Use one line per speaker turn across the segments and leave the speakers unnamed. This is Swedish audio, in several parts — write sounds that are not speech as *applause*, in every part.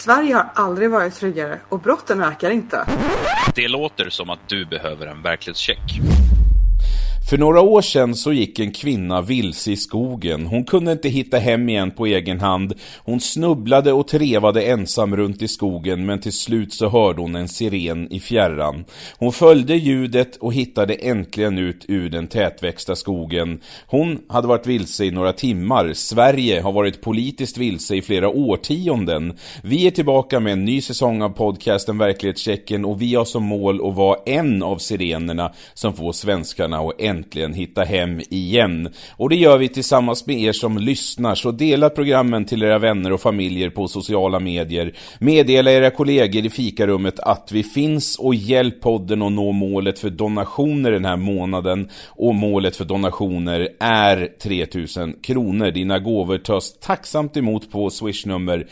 Sverige har aldrig varit tryggare och brotten ökar inte.
Det låter som att du behöver en verklighetscheck.
För några år sedan så gick en kvinna vilse i skogen. Hon kunde inte hitta hem igen på egen hand. Hon snubblade och trevade ensam runt i skogen men till slut så hörde hon en siren i fjärran. Hon följde ljudet och hittade äntligen ut ur den tätväxta skogen. Hon hade varit vilse i några timmar. Sverige har varit politiskt vilse i flera årtionden. Vi är tillbaka med en ny säsong av podcasten Verklighetschecken och vi har som mål att vara en av sirenerna som får svenskarna att äntligen hitta hem igen. Och det gör vi tillsammans med er som lyssnar, så dela programmen till era vänner och familjer på sociala medier. Meddela era kollegor i fikarummet att vi finns och hjälp podden att nå målet för donationer den här månaden. Och målet för donationer är 3000 kronor. Dina gåvor tas tacksamt emot på swishnummer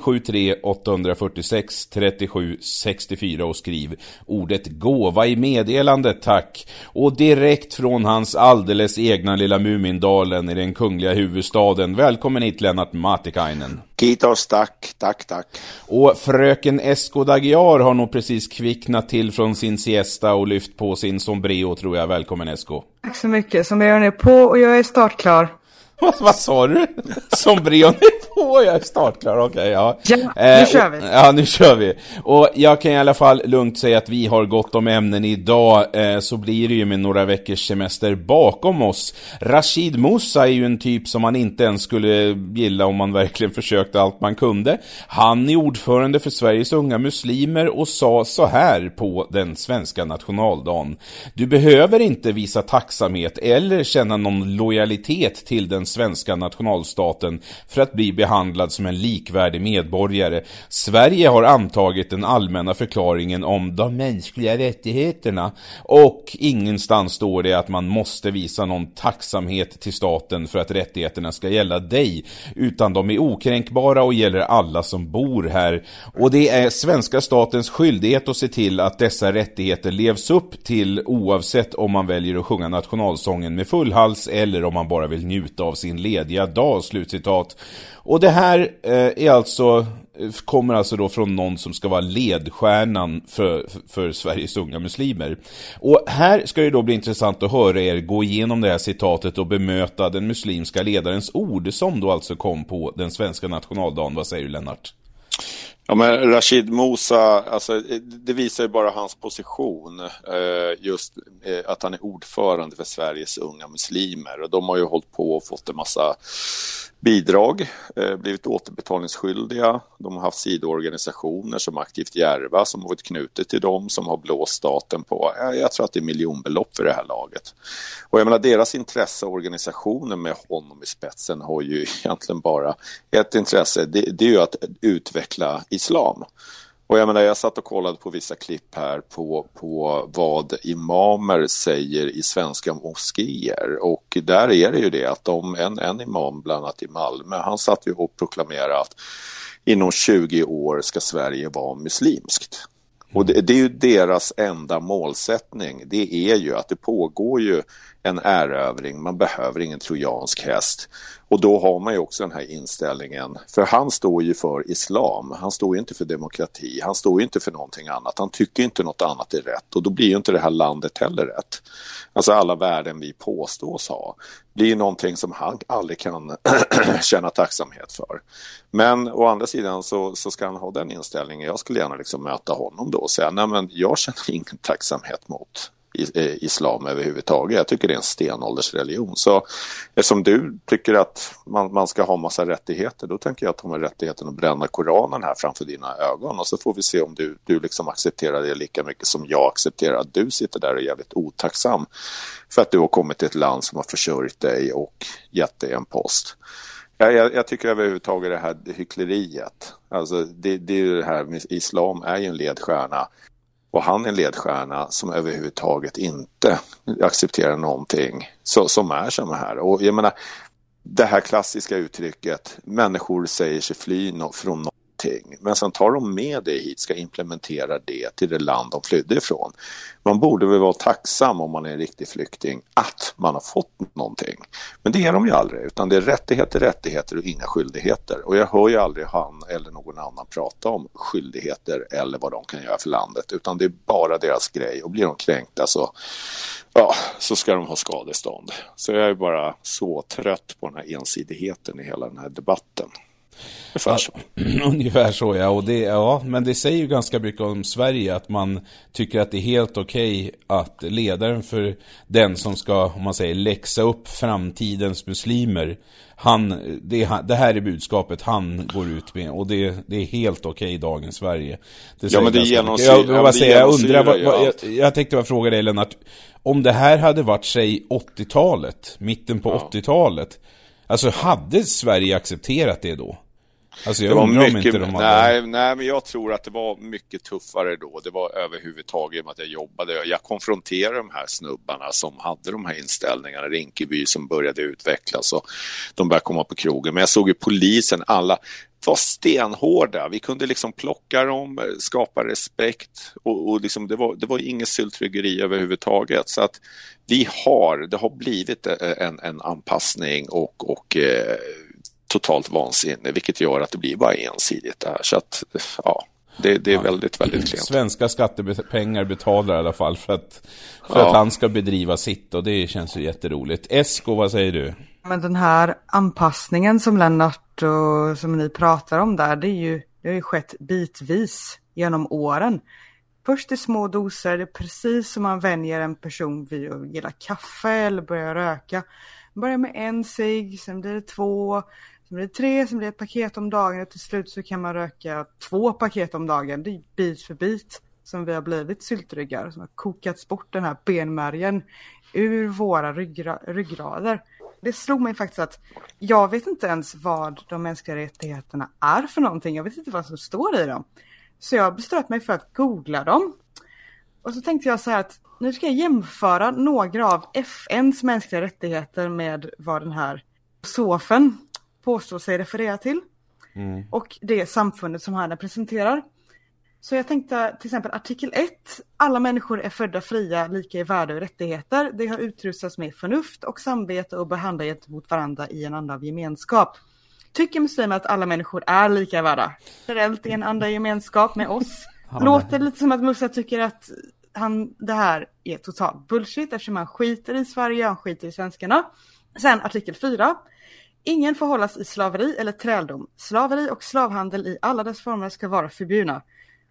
073 846 37 64 och skriv ordet gåva i meddelandet tack. Och direkt från hans alldeles egna lilla Mumindalen i den kungliga huvudstaden. Välkommen hit Lennart Matikainen.
Kitos, tack, tack, tack.
Och fröken Esko Dagiar har nog precis kvicknat till från sin siesta och lyft på sin sombrero tror jag. Välkommen Esko.
Tack så mycket. Sombreron är på och jag är startklar.
Vad, *laughs* vad sa du? Sombreon är på, jag är startklar, okej okay, ja.
Ja, nu eh, kör vi.
Ja, nu kör vi. Och jag kan i alla fall lugnt säga att vi har gott om ämnen idag, eh, så blir det ju med några veckors semester bakom oss. Rashid Musa är ju en typ som man inte ens skulle gilla om man verkligen försökte allt man kunde. Han är ordförande för Sveriges unga muslimer och sa så här på den svenska nationaldagen. Du behöver inte visa tacksamhet eller känna någon lojalitet till den svenska nationalstaten för att bli behandlad som en likvärdig medborgare. Sverige har antagit den allmänna förklaringen om de mänskliga rättigheterna och ingenstans står det att man måste visa någon tacksamhet till staten för att rättigheterna ska gälla dig, utan de är okränkbara och gäller alla som bor här. Och det är svenska statens skyldighet att se till att dessa rättigheter levs upp till oavsett om man väljer att sjunga nationalsången med full hals eller om man bara vill njuta av sin lediga dag, slutcitat. Och det här eh, är alltså eh, kommer alltså då från någon som ska vara ledstjärnan för, för Sveriges unga muslimer. Och här ska det då bli intressant att höra er gå igenom det här citatet och bemöta den muslimska ledarens ord som då alltså kom på den svenska nationaldagen. Vad säger du Lennart?
Ja, men Rashid Mosa, alltså, det visar ju bara hans position. Eh, just eh, att han är ordförande för Sveriges unga muslimer. Och de har ju hållit på och fått en massa bidrag, eh, blivit återbetalningsskyldiga. De har haft sidoorganisationer som Aktivt Järva som har varit knutet till dem som har blåst staten på, eh, jag tror att det är miljonbelopp för det här laget. Och jag menar deras intresseorganisationer med honom i spetsen har ju *laughs* egentligen bara ett intresse, det, det är ju att utveckla islam. Och jag menar, jag satt och kollade på vissa klipp här på, på vad imamer säger i svenska moskéer och där är det ju det att de, en, en imam bland annat i Malmö, han satt ju och proklamerade att inom 20 år ska Sverige vara muslimskt. Och det, det, är ju deras enda målsättning. Det är ju att det pågår ju en erövring, man behöver ingen trojansk häst. Och då har man ju också den här inställningen, för han står ju för islam, han står ju inte för demokrati, han står ju inte för någonting annat, han tycker inte något annat är rätt. Och då blir ju inte det här landet heller rätt. Alltså alla värden vi påstås ha blir ju någonting som han aldrig kan *clears throat* känna tacksamhet för. Men å andra sidan så, så ska han ha den inställningen, jag skulle gärna liksom möta honom då och säga, nej men jag känner ingen tacksamhet mot Eh, islam överhuvudtaget. Jag tycker det är en stenåldersreligion. Så eftersom du tycker att man, man ska ha massa rättigheter, då tänker jag ta mig rättigheten att bränna Koranen här framför dina ögon och så får vi se om du, du liksom accepterar det lika mycket som jag accepterar att du sitter där och är jävligt otacksam för att du har kommit till ett land som har försörjt dig och gett dig en post. Jag, jag, jag, tycker överhuvudtaget det här hyckleriet, alltså det, det är ju det här, islam är ju en ledstjärna och han är en ledstjärna som överhuvudtaget inte accepterar någonting så, som är som här. Och jag menar, det här klassiska uttrycket, människor säger sig fly från något någonting. Men sen tar de med det hit, ska implementera det till det land de flydde ifrån. Man borde väl vara tacksam om man är en riktig flykting att man har fått någonting. Men det är de ju aldrig, utan det är rättigheter, rättigheter och inga skyldigheter. Och jag hör ju aldrig han eller någon annan prata om skyldigheter eller vad de kan göra för landet, utan det är bara deras grej. Och blir de kränkta så, ja, så ska de ha skadestånd. Så jag är bara så trött på den här ensidigheten i hela den här debatten.
Ungefär så. *clears throat* ungefär så ja, och det, ja, men det säger ju ganska mycket om Sverige att man tycker att det är helt okej okay att ledaren för den som ska, om man säger, läxa upp framtidens muslimer han, det, det här är budskapet han går ut med och det, det är helt okej okay i dagens Sverige.
Det ja men det genomsyrar jag,
jag, säga, jag undrar, vad, vad, jag, jag tänkte bara fråga dig Lennart, om det här hade varit, säg 80-talet, mitten på ja. 80-talet, alltså hade Sverige accepterat det då? Alltså jag det var mycket, inte de hade...
nej, nej, men jag tror att det var mycket tuffare då. Det var överhuvudtaget med att jag jobbade. Jag konfronterade de här snubbarna som hade de här inställningarna. Rinkeby som började utvecklas och de började komma på krogen. Men jag såg ju polisen, alla var stenhårda. Vi kunde liksom plocka dem, skapa respekt och, och liksom det, var, det var inget syltryggeri överhuvudtaget. Så att vi har, det har blivit en, en anpassning och, och eh, totalt vansinne vilket gör att det blir bara ensidigt där. Så att, ja, det, det är ja. väldigt, väldigt klent.
Svenska skattepengar betalar i alla fall för att, för ja. att han ska bedriva sitt och det känns ju jätteroligt. Esko, vad säger du?
Men den här anpassningen som Lennart och som ni pratar om där, det, är ju, det har ju skett bitvis genom åren. Först i små doser, det är precis som man vänjer en person vid att gilla kaffe eller börja röka. Börjar med en cigg, sen blir det två, Sen blir det tre, sen blir det ett paket om dagen och till slut så kan man röka två paket om dagen. Det är bit för bit som vi har blivit syltryggar, som har kokats bort den här benmärgen ur våra ryggra ryggrader. Det slog mig faktiskt att jag vet inte ens vad de mänskliga rättigheterna är för någonting. Jag vet inte vad som står i dem. Så jag beslöt mig för att googla dem. Och så tänkte jag så här att nu ska jag jämföra några av FNs mänskliga rättigheter med vad den här sofen påstår sig referera till. Mm. Och det samfundet som han representerar. Så jag tänkte till exempel artikel 1. Alla människor är födda fria, lika i värde och rättigheter. De har utrustats med förnuft och samvete och behandlar gentemot varandra i en anda av gemenskap. Tycker muslimer att alla människor är lika värda? Generellt i en anda av gemenskap med oss. *laughs* Låter lite som att Musa tycker att han, det här är totalt bullshit eftersom han skiter i Sverige, han skiter i svenskarna. Sen artikel 4. Ingen får hållas i slaveri eller träldom. Slaveri och slavhandel i alla dess former ska vara förbjudna.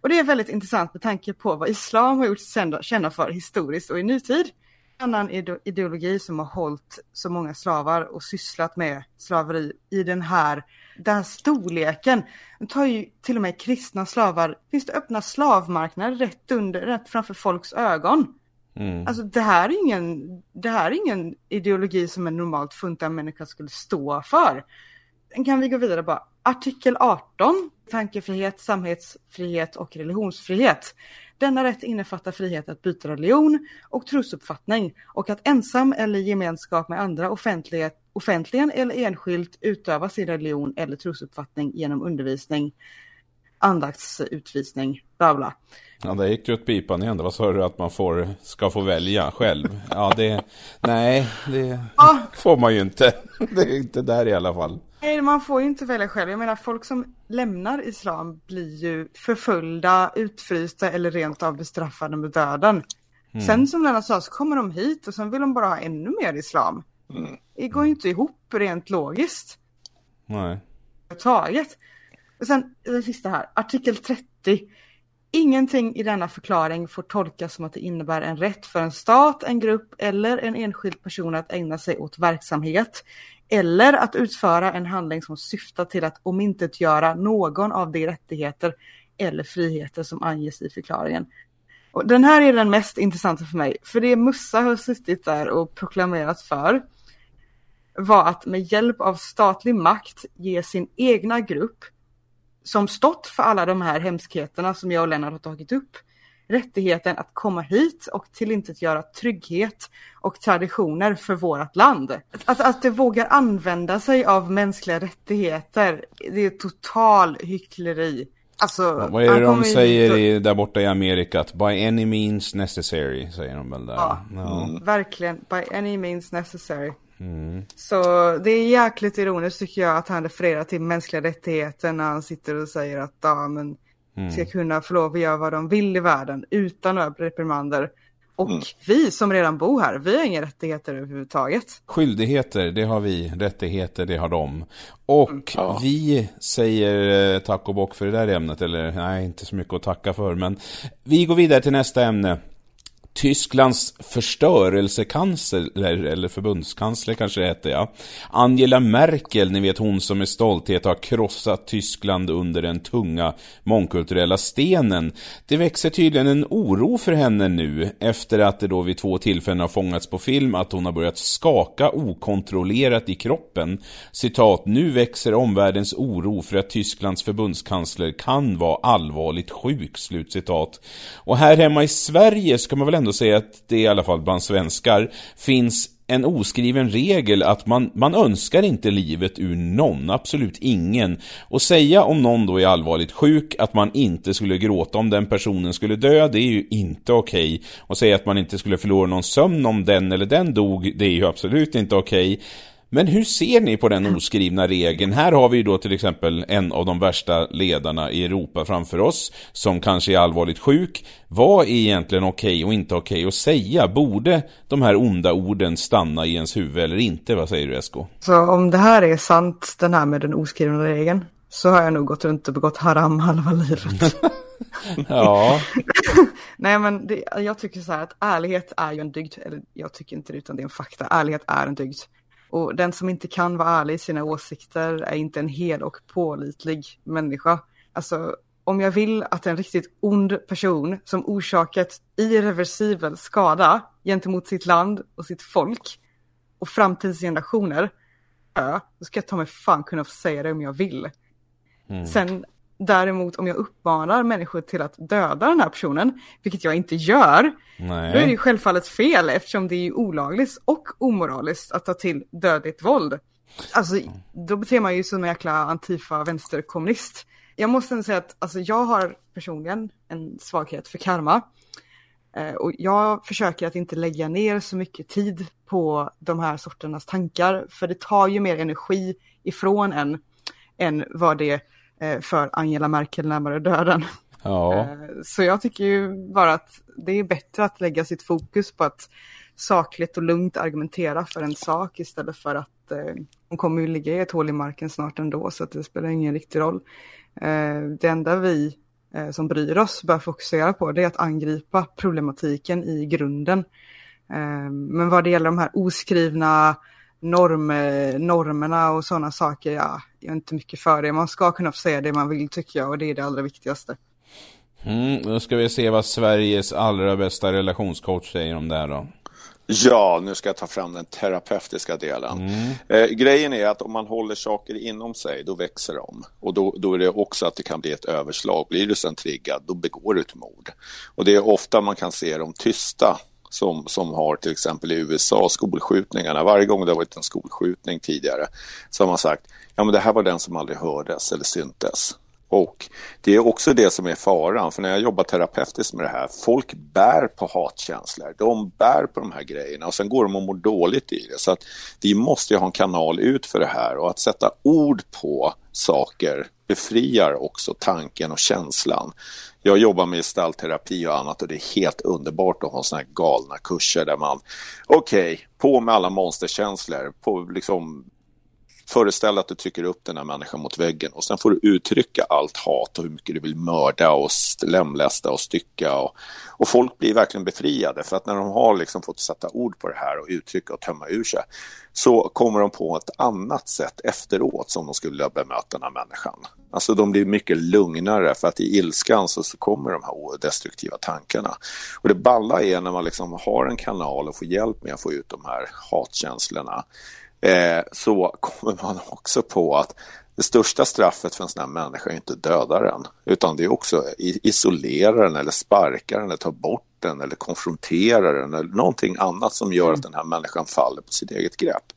Och det är väldigt intressant med tanke på vad islam har gjort kända för historiskt och i nutid. En annan ideologi som har hållit så många slavar och sysslat med slaveri i den här, den här storleken. Den tar ju till och med kristna slavar. Finns det öppna slavmarknader rätt under, rätt framför folks ögon? Mm. Alltså det här, är ingen, det här är ingen ideologi som en normalt funtad människa skulle stå för. Kan vi gå vidare bara. Artikel 18, tankefrihet, samhällsfrihet och religionsfrihet. Denna rätt innefattar frihet att byta religion och trosuppfattning och att ensam eller gemenskap med andra offentligen eller enskilt utöva sin religion eller trosuppfattning genom undervisning, andaktsutvisning, bla bla.
Ja, det gick ju åt pipan igen. Vad sa du att man får, ska få välja själv? Ja, det... Nej, det ah. får man ju inte. *laughs* Det är inte där i alla fall.
Nej, man får ju inte välja själv. Jag menar, folk som lämnar islam blir ju förföljda, utfrysta eller rent av bestraffade med döden. Mm. Sen som Lennart sa så kommer de hit och sen vill de bara ha ännu mer islam. Mm. Det går ju inte ihop rent logiskt.
Nej.
Taget. Och sen den sista här, artikel 30. Ingenting i denna förklaring får tolkas som att det innebär en rätt för en stat, en grupp eller en enskild person att ägna sig åt verksamhet eller att utföra en handling som syftar till att omintetgöra någon av de rättigheter eller friheter som anges i förklaringen. Och den här är den mest intressanta för mig, för det Mussa har suttit där och proklamerat för var att med hjälp av statlig makt ge sin egna grupp som stått för alla de här hemskheterna som jag och Lennart har tagit upp rättigheten att komma hit och till inte göra trygghet och traditioner för vårt land. Att, att det vågar använda sig av mänskliga rättigheter, det är total hyckleri. Alltså,
Vad är det de säger i, där borta i Amerika? Att by any means necessary, säger de väl där.
Ja, ja. verkligen. By any means necessary. Mm. Så det är jäkligt ironiskt tycker jag att han refererar till mänskliga rättigheter när han sitter och säger att ja, men, mm. ska kunna få lov att göra vad de vill i världen utan några reprimander. Och mm. vi som redan bor här, vi har inga rättigheter överhuvudtaget.
Skyldigheter, det har vi. Rättigheter, det har de. Och mm. ja. vi säger eh, tack och bock för det där ämnet. Eller nej, inte så mycket att tacka för. Men vi går vidare till nästa ämne. Tysklands förstörelsekansler, eller förbundskansler kanske det heter ja. Angela Merkel, ni vet hon som med stolthet har krossat Tyskland under den tunga mångkulturella stenen. Det växer tydligen en oro för henne nu, efter att det då vid två tillfällen har fångats på film att hon har börjat skaka okontrollerat i kroppen. Citat, nu växer omvärldens oro för att Tysklands förbundskansler kan vara allvarligt sjuk, slutcitat. Och här hemma i Sverige ska man väl ändå säga att det i alla fall bland svenskar finns en oskriven regel att man, man önskar inte livet ur någon, absolut ingen. Och säga om någon då är allvarligt sjuk att man inte skulle gråta om den personen skulle dö, det är ju inte okej. Okay. Och säga att man inte skulle förlora någon sömn om den eller den dog, det är ju absolut inte okej. Okay. Men hur ser ni på den oskrivna regeln? Här har vi ju då till exempel en av de värsta ledarna i Europa framför oss, som kanske är allvarligt sjuk. Vad är egentligen okej okay och inte okej okay att säga? Borde de här onda orden stanna i ens huvud eller inte? Vad säger du Esko?
Så om det här är sant, den här med den oskrivna regeln, så har jag nog gått runt och begått haram halva livet. *laughs* *laughs*
ja.
Nej men det, jag tycker så här att ärlighet är ju en dygd, eller jag tycker inte det utan det är en fakta, ärlighet är en dygd. Och den som inte kan vara ärlig i sina åsikter är inte en hel och pålitlig människa. Alltså, om jag vill att en riktigt ond person som orsakat irreversibel skada gentemot sitt land och sitt folk och framtidsgenerationer, då ska jag ta mig fan kunna få säga det om jag vill. Mm. Sen Däremot om jag uppmanar människor till att döda den här personen, vilket jag inte gör, Nej. då är det ju självfallet fel eftersom det är olagligt och omoraliskt att ta till dödligt våld. Alltså, då beter man ju som en jäkla antifa vänsterkommunist. Jag måste ändå säga att alltså, jag har personligen en svaghet för karma. Eh, och jag försöker att inte lägga ner så mycket tid på de här sorternas tankar, för det tar ju mer energi ifrån en än vad det för Angela Merkel närmare döden.
Ja. Eh,
så jag tycker ju bara att det är bättre att lägga sitt fokus på att sakligt och lugnt argumentera för en sak istället för att eh, hon kommer ju ligga i ett hål i marken snart ändå så att det spelar ingen riktig roll. Eh, det enda vi eh, som bryr oss bör fokusera på det är att angripa problematiken i grunden. Eh, men vad det gäller de här oskrivna norm, normerna och sådana saker, ja, jag är inte mycket för det. Man ska kunna få säga det man vill tycker jag och det är det allra viktigaste.
Mm, nu ska vi se vad Sveriges allra bästa relationscoach säger om det här då.
Ja, nu ska jag ta fram den terapeutiska delen. Mm. Eh, grejen är att om man håller saker inom sig, då växer de. Och då, då är det också att det kan bli ett överslag. Blir du sen triggad, då begår du ett mord. Och det är ofta man kan se dem tysta som, som har till exempel i USA skolskjutningarna. Varje gång det har varit en skolskjutning tidigare så har man sagt ja men det här var den som aldrig hördes eller syntes. Och det är också det som är faran, för när jag jobbar terapeutiskt med det här, folk bär på hatkänslor, de bär på de här grejerna och sen går de och mår dåligt i det. Så att vi måste ju ha en kanal ut för det här och att sätta ord på saker befriar också tanken och känslan. Jag jobbar med gestaltterapi och annat och det är helt underbart att ha sådana här galna kurser där man, okej, okay, på med alla monsterkänslor, på liksom Föreställ att du trycker upp den här människan mot väggen och sen får du uttrycka allt hat och hur mycket du vill mörda och lemlästa och stycka. Och, och folk blir verkligen befriade för att när de har liksom fått sätta ord på det här och uttrycka och tömma ur sig så kommer de på ett annat sätt efteråt som de skulle bemöta den här människan. Alltså de blir mycket lugnare för att i ilskan så, så kommer de här destruktiva tankarna. Och det balla är när man liksom har en kanal och får hjälp med att få ut de här hatkänslorna eh, så kommer man *laughs* också på att det största straffet för en sån här människa är inte att döda den, utan det är också isolera den eller sparka den eller ta bort den eller konfrontera den eller någonting annat som gör att den här människan faller på sitt eget grepp.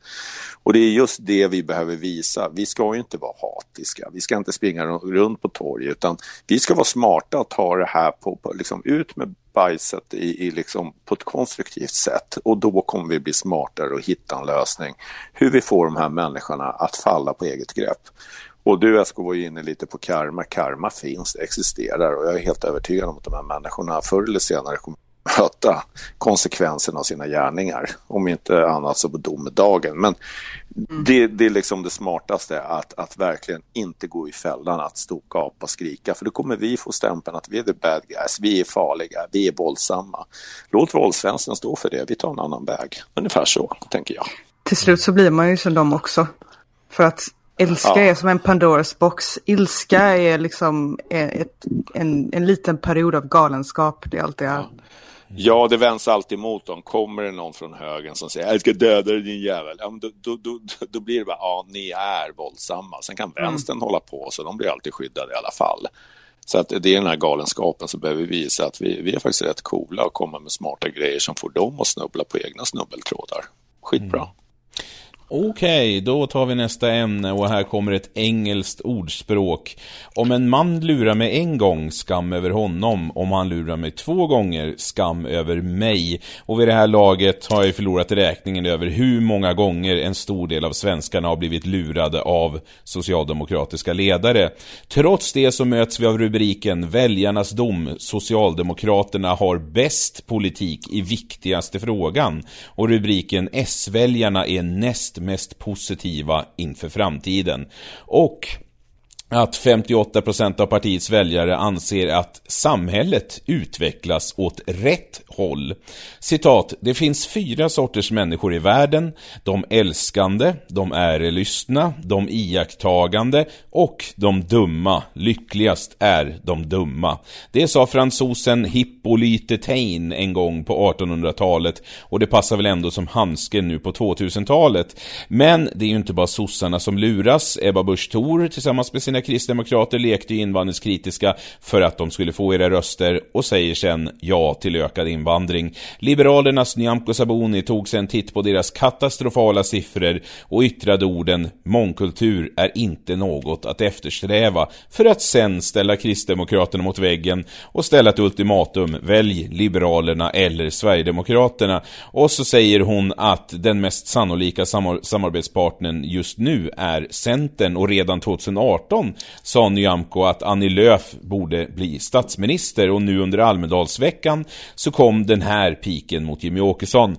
Och det är just det vi behöver visa. Vi ska ju inte vara hatiska, vi ska inte springa runt på torg utan vi ska vara smarta och ta det här på, på liksom ut med bajset i, i liksom på ett konstruktivt sätt och då kommer vi bli smartare och hitta en lösning hur vi får de här människorna att falla på eget grepp. Och du Esko var ju inne lite på karma. Karma finns, existerar och jag är helt övertygad om att de här människorna förr eller senare kommer möta konsekvenserna av sina gärningar. Om inte annat så på domedagen. Men mm. det, det, är liksom det smartaste, att, att verkligen inte gå i fällan, att stå gapa och skrika. För då kommer vi få stämpeln att vi är the bad guys, vi är farliga, vi är våldsamma. Låt våldsvänstern stå för det, vi tar en annan väg. Ungefär så, tänker jag.
Till slut så blir man ju som dem också. För att Ilska ja. är som en Pandoras box. Ilska är liksom ett, en, en liten period av galenskap. Det är allt det är. Ja.
Det vänds alltid mot dem. Kommer det någon från högen som säger jag ska döda dig din jävel, ja, då, då, då, då, blir det bara ja, ni är våldsamma. Sen kan mm. vänstern mm. hålla på, så de blir alltid skyddade i alla fall. Så att det är den här galenskapen så behöver vi visa att vi, vi är faktiskt rätt coola och komma med smarta grejer som får dem att snubbla på egna snubbeltrådar. Skitbra. Mm.
Okej, okay, då tar vi nästa ämne och här kommer ett engelskt ordspråk. Om en man lurar mig en gång, skam över honom. Om han lurar mig två gånger, skam över mig. Och vid det här laget har jag förlorat räkningen över hur många gånger en stor del av svenskarna har blivit lurade av socialdemokratiska ledare. Trots det så möts vi av rubriken Väljarnas dom. Socialdemokraterna har bäst politik i viktigaste frågan. Och rubriken S-väljarna är näst mest positiva inför framtiden. Och att 58% av partiets väljare anser att samhället utvecklas åt rätt håll. Citat, det finns fyra sorters människor i världen. De älskande, de ärelystna, de iakttagande och de dumma. Lyckligast är de dumma. Det sa fransosen Hippolyte Taine en gång på 1800-talet och det passar väl ändå som handsken nu på 2000-talet. Men det är ju inte bara sossarna som luras. Ebba Busch Thor tillsammans med sina kristdemokrater lekte invandringskritiska för att de skulle få era röster och säger sen ja till ökad invandring. Liberalernas Nyamko Sabuni tog sig en titt på deras katastrofala siffror och yttrade orden “mångkultur är inte något att eftersträva” för att sen ställa Kristdemokraterna mot väggen och ställa ett ultimatum “välj Liberalerna eller Sverigedemokraterna” och så säger hon att den mest sannolika samarbetspartnern just nu är Centern och redan 2018 sa Nyamko att Annie Lööf borde bli statsminister och nu under Almedalsveckan så kom den här piken mot Jimmy Åkesson.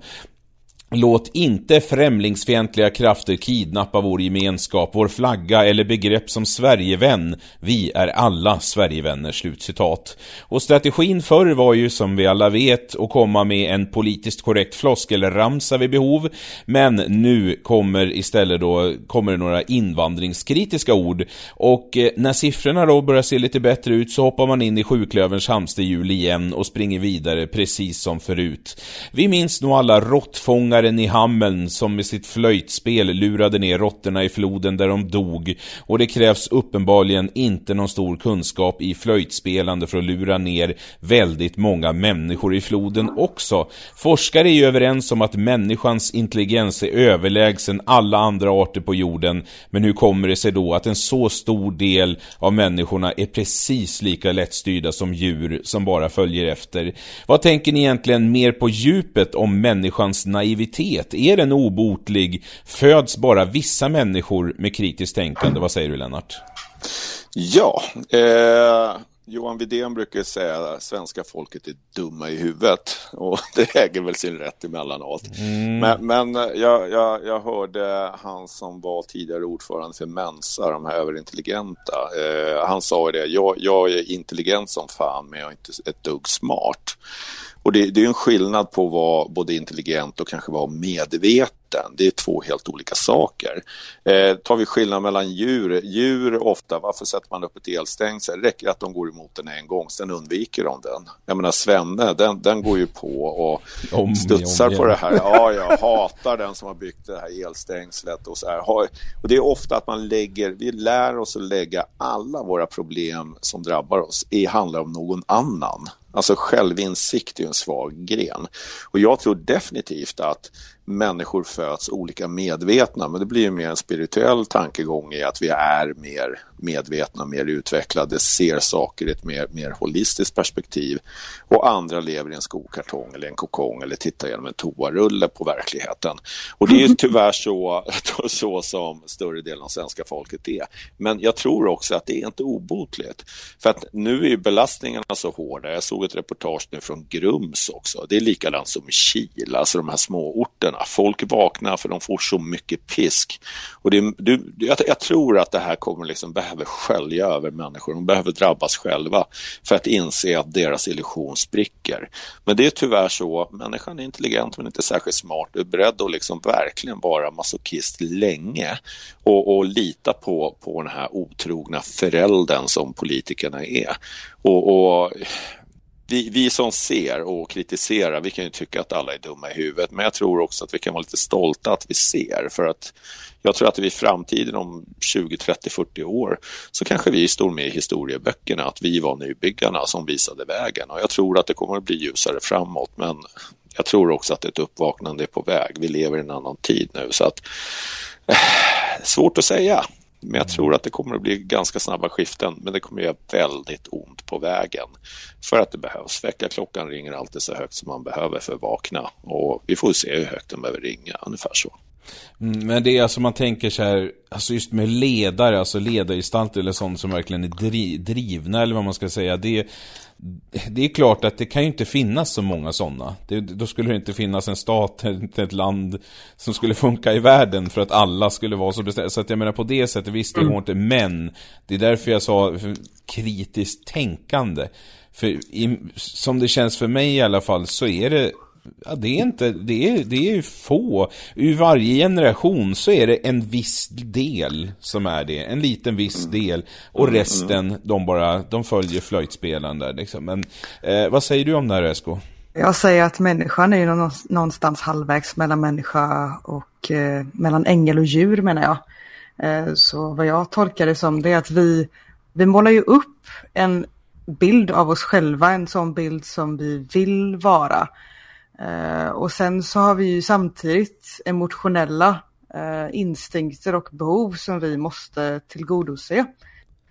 Låt inte främlingsfientliga krafter kidnappa vår gemenskap, vår flagga eller begrepp som Sverigevän. Vi är alla Sverigevänner." Slutcitat. Och strategin förr var ju som vi alla vet att komma med en politiskt korrekt floskelramsa vid behov. Men nu kommer istället då kommer det några invandringskritiska ord. Och eh, när siffrorna då börjar se lite bättre ut så hoppar man in i sjuklöverns hamsterhjul igen och springer vidare precis som förut. Vi minns nog alla råttfångare Fångaren i Hameln som med sitt flöjtspel lurade ner råttorna i floden där de dog och det krävs uppenbarligen inte någon stor kunskap i flöjtspelande för att lura ner väldigt många människor i floden också. Forskare är ju överens om att människans intelligens är överlägsen alla andra arter på jorden men hur kommer det sig då att en så stor del av människorna är precis lika lättstyrda som djur som bara följer efter? Vad tänker ni egentligen mer på djupet om människans naivitet naivitet? Är den obotlig? Föds bara vissa människor med kritiskt tänkande? Vad säger du Lennart?
Ja, eh, Johan Widén brukar säga att svenska folket är dumma i huvudet och *laughs* det äger väl sin rätt emellanåt. Mm. Men, men jag, jag, jag, hörde han som var tidigare ordförande för Mensa, de här överintelligenta, eh, han sa ju det, jag, jag är intelligent som fan men jag är inte ett dugg smart. Och det, det är en skillnad på att vara både intelligent och kanske vara medveten. Det är två helt olika saker. Eh, tar vi skillnad mellan djur, djur ofta, varför sätter man upp ett elstängsel? Räcker att de går emot den en gång, sen undviker de den. Jag menar Svenne, den, den går ju på och om, studsar om, på det här. Ja, jag hatar den som har byggt det här elstängslet och så här. Och det är ofta att man lägger, vi lär oss att lägga alla våra problem som drabbar oss i handlar om någon annan. Alltså självinsikt är en svag gren. Och jag tror definitivt att människor föds olika medvetna men det blir ju mer en spirituell tankegång i att vi är mer medvetna, mer utvecklade, ser saker i ett mer, mer holistiskt perspektiv och andra lever i en skokartong eller en kokong eller tittar genom en toarulle på verkligheten. Och det är ju *laughs* tyvärr *laughs* så, så som större delen av svenska folket är. Men jag tror också att det är inte obotligt. För att nu är ju belastningarna så hårda. Jag såg ett reportage nu från Grums också. Det är likadant som i Kil, alltså de här småorterna Folk vaknar för de får så mycket pisk. Och det, du, jag, jag, tror att det här kommer liksom behöver skölja över människor. De behöver drabbas själva för att inse att deras illusion spricker. Men det är tyvärr så, människan är intelligent men inte särskilt smart. Du är beredd att liksom verkligen vara masochist länge och, och lita på, på den här otrogna föräldern som politikerna är. och, och vi, vi som ser och kritiserar, vi kan ju tycka att alla är dumma i huvudet, men jag tror också att vi kan vara lite stolta att vi ser, för att jag tror att i framtiden om 20, 30, 40 år så kanske vi står med i historieböckerna att vi var nybyggarna som visade vägen och jag tror att det kommer att bli ljusare framåt, men jag tror också att ett uppvaknande är på väg. Vi lever i en annan tid nu så att eh, svårt att säga. Men jag tror att det kommer att bli ganska snabba skiften, men det kommer att göra väldigt ont på vägen. För att det behövs. Väckarklockan ringer alltid så högt som man behöver för att vakna. Och vi får se hur högt den behöver ringa, ungefär så.
Mm, men det är alltså man tänker så här, alltså just med ledare, alltså ledargestalter eller sånt som verkligen är drivna eller vad man ska säga. Det, det är klart att det kan ju inte finnas så många sådana. Det, då skulle det inte finnas en stat, *laughs* ett land som skulle funka i världen för att alla skulle vara så bestämda. Så att jag menar på det sättet, visst det går inte, men det är därför jag sa kritiskt tänkande. För i, som det känns för mig i alla fall så är det Ja, det är inte, det är, det är få. Ur varje generation så är det en viss del som är det. En liten viss mm. del. Och mm, resten, mm. de bara, de följer flöjtspelaren där liksom. Men eh, vad säger du om det här Esko?
Jag säger att människan är ju någonstans halvvägs mellan människa och eh, mellan ängel och djur menar jag. Eh, så vad jag tolkar det som det är att vi, vi målar ju upp en bild av oss själva, en sån bild som vi vill vara. Uh, och sen så har vi ju samtidigt emotionella uh, instinkter och behov som vi måste tillgodose.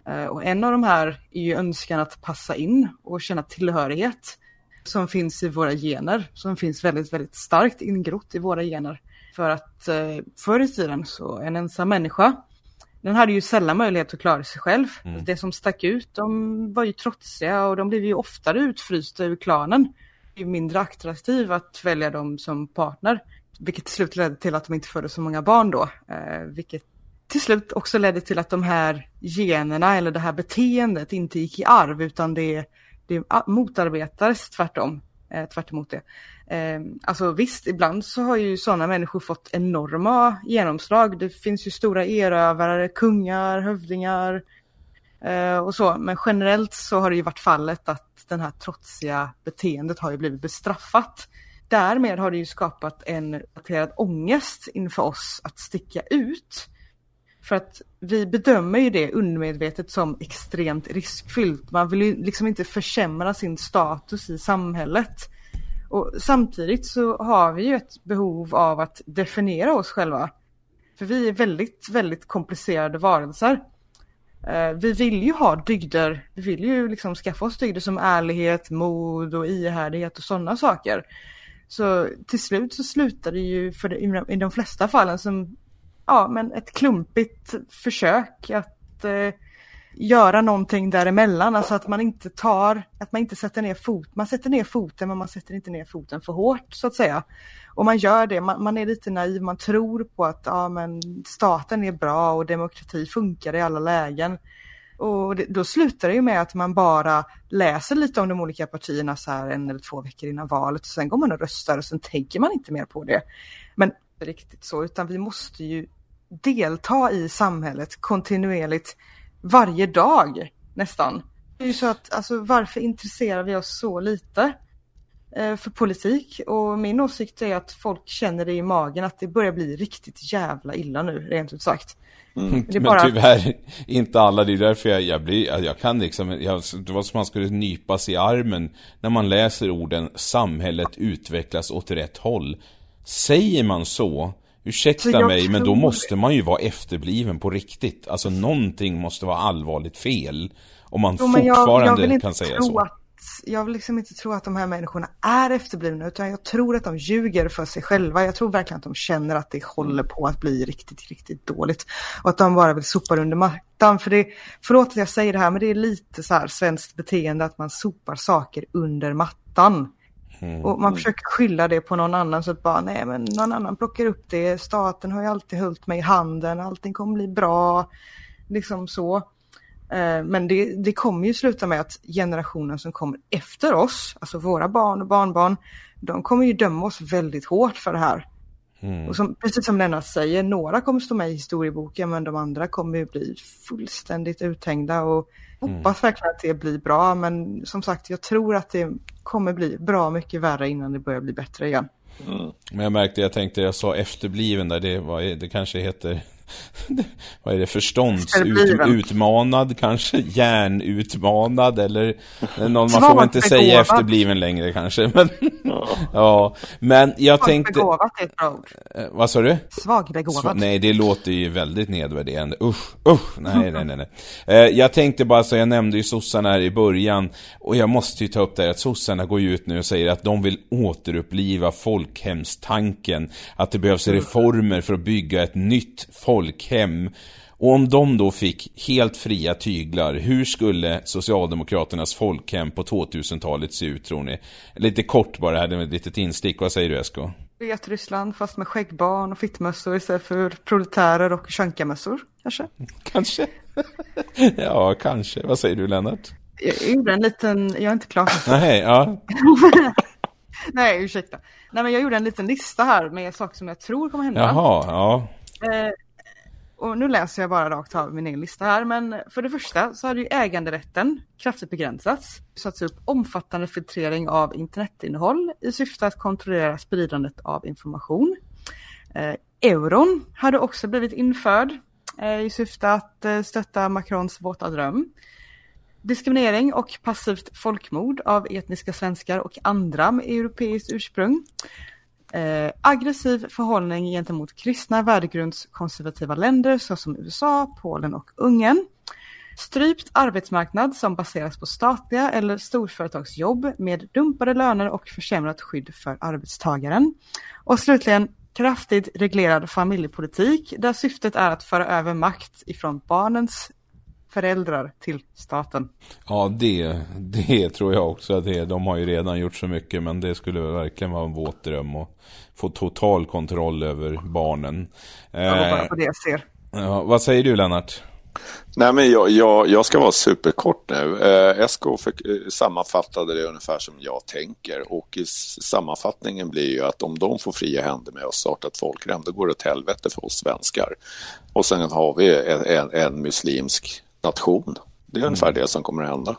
Uh, och en av de här är ju önskan att passa in och känna tillhörighet som finns i våra gener, som finns väldigt, väldigt starkt ingrott i våra gener. För att uh, förr i tiden så en ensam människa, den hade ju sällan möjlighet att klara sig själv. Mm. Det som stack ut, de var ju trotsiga och de blev ju oftare utfrysta ur klanen mindre attraktiv att välja dem som partner. Vilket till slut ledde till att de inte födde så många barn då. Eh, vilket till slut också ledde till att de här generna eller det här beteendet inte gick i arv utan det, det motarbetades tvärtom. Eh, tvärt emot det. Eh, alltså visst, ibland så har ju sådana människor fått enorma genomslag. Det finns ju stora erövrare, kungar, hövdingar eh, och så. Men generellt så har det ju varit fallet att den här trotsiga beteendet har ju blivit bestraffat. Därmed har det ju skapat en relaterad ångest inför oss att sticka ut. För att vi bedömer ju det undermedvetet som extremt riskfyllt. Man vill ju liksom inte försämra sin status i samhället. Och samtidigt så har vi ju ett behov av att definiera oss själva. För vi är väldigt, väldigt komplicerade varelser. Eh, vi vill ju ha dygder, vi vill ju liksom skaffa oss dygder som ärlighet, mod och ihärdighet och sådana saker. Så till slut så slutar det ju för det, i de flesta fallen som ja, men ett klumpigt försök att eh, göra någonting däremellan. Alltså att man inte tar, att man inte sätter ner fot, man sätter ner foten men man sätter inte ner foten för hårt så att säga. Och man gör det, man, man är lite naiv, man tror på att ja, men staten är bra och demokrati funkar i alla lägen. Och det, då slutar det ju med att man bara läser lite om de olika partierna så här en eller två veckor innan valet. Och sen går man och röstar och sen tänker man inte mer på det. Men det är riktigt så, utan vi måste ju delta i samhället kontinuerligt varje dag nästan. Det är ju så att, alltså varför intresserar vi oss så lite för politik? Och min åsikt är att folk känner det i magen att det börjar bli riktigt jävla illa nu, rent ut sagt.
Mm. Men bara... tyvärr inte alla, det är därför jag, jag blir, jag kan liksom, jag, det var som man skulle nypas i armen när man läser orden samhället utvecklas åt rätt håll. Säger man så, ursäkta mig, tror... men då måste man ju vara efterbliven på riktigt. Alltså någonting måste vara allvarligt fel. Om man jo, fortfarande jag, jag kan säga så.
Att, jag vill liksom inte tro att de här människorna är efterblivna, utan jag tror att de ljuger för sig själva. Jag tror verkligen att de känner att det håller på att bli riktigt, riktigt dåligt. Och att de bara vill sopa under mattan. För det, förlåt att jag säger det här, men det är lite så här svenskt beteende att man sopar saker under mattan. Mm. Och man försöker skylla det på någon annan så att bara nej men någon annan plockar upp det, staten har ju alltid hållit mig i handen, allting kommer bli bra. Liksom så. Eh, men det, det kommer ju sluta med att generationen som kommer efter oss, alltså våra barn och barnbarn, de kommer ju döma oss väldigt hårt för det här. Mm. Och som, precis som Lennart säger, några kommer stå med i historieboken men de andra kommer ju bli fullständigt uthängda och mm. hoppas verkligen att det blir bra. Men som sagt, jag tror att det kommer bli bra mycket värre innan det börjar bli bättre igen.
Mm. Men jag märkte, jag tänkte, jag sa efterbliven där, det, var, det kanske heter *laughs* vad är det, förståndsutmanad kanske, *laughs* hjärnutmanad eller någon, man får inte säga efterbliven längre kanske. *laughs* Men, ja. men jag tänkte...
Svagbegåvad är ett bra ord.
Eh, vad sa du?
Svagbegåvad.
Nej, det låter ju väldigt nedvärderande. Usch, usch, nej, nej, nej. nej. Eh, jag tänkte bara så, jag nämnde ju sossarna här i början och jag måste ju ta upp det här att sossarna går ut nu och säger att de vill återuppliva folkhemstanken. Att det behövs mm. reformer för att bygga ett nytt folk folkhem. Och om de då fick helt fria tyglar, hur skulle Socialdemokraternas folkhem på 2000-talet se ut tror ni? Lite kort bara, här ett litet instick. Vad säger du Esko?
Ryssland fast med skäggbarn och fittmössor istället för proletärer och könkamössor, kanske?
Kanske. *laughs* ja, kanske. Vad säger du Lennart?
Jag gjorde en liten, jag är inte klar. *laughs*
Nej, ja. *laughs*
Nej, ursäkta. Nej, men jag gjorde en liten lista här med saker som jag tror kommer hända.
Jaha, ja.
Eh, och nu läser jag bara rakt av min egen lista här, men för det första så hade ju äganderätten kraftigt begränsats. Satts upp omfattande filtrering av internetinnehåll i syfte att kontrollera spridandet av information. Eh, euron hade också blivit införd eh, i syfte att eh, stötta Macrons våta dröm. Diskriminering och passivt folkmord av etniska svenskar och andra med europeiskt ursprung. Eh, aggressiv förhållning gentemot kristna värdegrundskonservativa länder såsom USA, Polen och Ungern. Strypt arbetsmarknad som baseras på statliga eller storföretagsjobb med dumpade löner och försämrat skydd för arbetstagaren. Och slutligen kraftigt reglerad familjepolitik där syftet är att föra över makt ifrån barnens föräldrar till staten.
Ja, det, det tror jag också att det är. De har ju redan gjort så mycket, men det skulle verkligen vara en våt dröm att få total kontroll över barnen.
Jag bara på det jag ser.
Ja, vad säger du Lennart?
Nej, men jag, jag, jag ska vara superkort nu. Eh, Esko fick, eh, sammanfattade det ungefär som jag tänker och i sammanfattningen blir ju att om de får fria händer med att starta ett folkhem då går det åt helvete för oss svenskar. Och sen har vi en, en, en muslimsk nation. Det är ungefär mm. det som kommer att hända.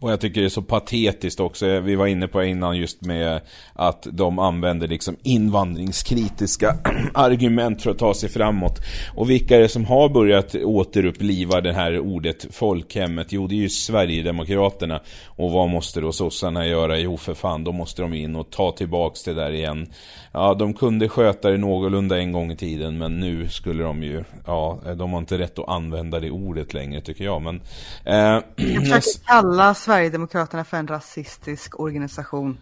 Och jag tycker det är så patetiskt också. Vi var inne på innan just med att de använder liksom invandringskritiska *clears throat* argument för att ta sig framåt. Och vilka är det som har börjat återuppliva det här ordet folkhemmet? Jo, det är ju Sverigedemokraterna. Och vad måste då sossarna göra? Jo, för fan, då måste de in och ta tillbaks det där igen. Ja, de kunde sköta det någorlunda en gång i tiden, men nu skulle de ju, ja, de har inte rätt att använda det ordet längre tycker jag. Men,
eh, *clears throat* jag kalla Sverigedemokraterna för en rasistisk organisation.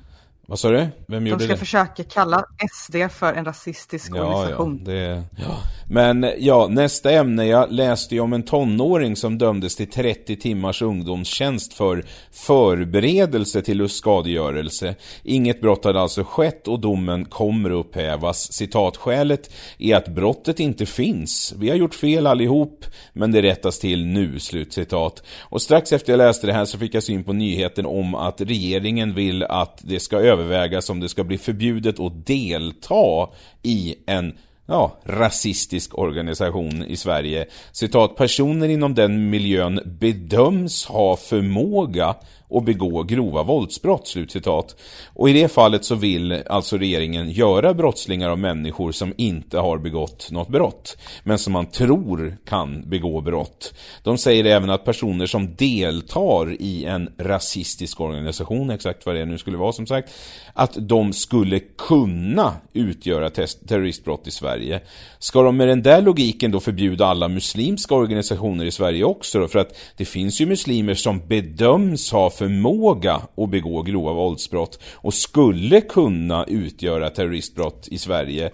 Vad sa du? Vem gjorde
De ska
det?
försöka kalla SD för en rasistisk ja, organisation.
Ja, det... ja. Men ja, nästa ämne. Jag läste ju om en tonåring som dömdes till 30 timmars ungdomstjänst för förberedelse till skadegörelse. Inget brott hade alltså skett och domen kommer upphävas. Citatskälet är att brottet inte finns. Vi har gjort fel allihop, men det rättas till nu, slutcitat. Och strax efter jag läste det här så fick jag syn på nyheten om att regeringen vill att det ska övervägas om det ska bli förbjudet att delta i en ja, rasistisk organisation i Sverige. Citat, personer inom den miljön bedöms ha förmåga och begå grova våldsbrott. Slutcitat. Och i det fallet så vill alltså regeringen göra brottslingar av människor som inte har begått något brott, men som man tror kan begå brott. De säger även att personer som deltar i en rasistisk organisation, exakt vad det nu skulle vara som sagt, att de skulle kunna utgöra terroristbrott i Sverige. Ska de med den där logiken då förbjuda alla muslimska organisationer i Sverige också då? För att det finns ju muslimer som bedöms ha förmåga att begå grova våldsbrott och skulle kunna utgöra terroristbrott i Sverige.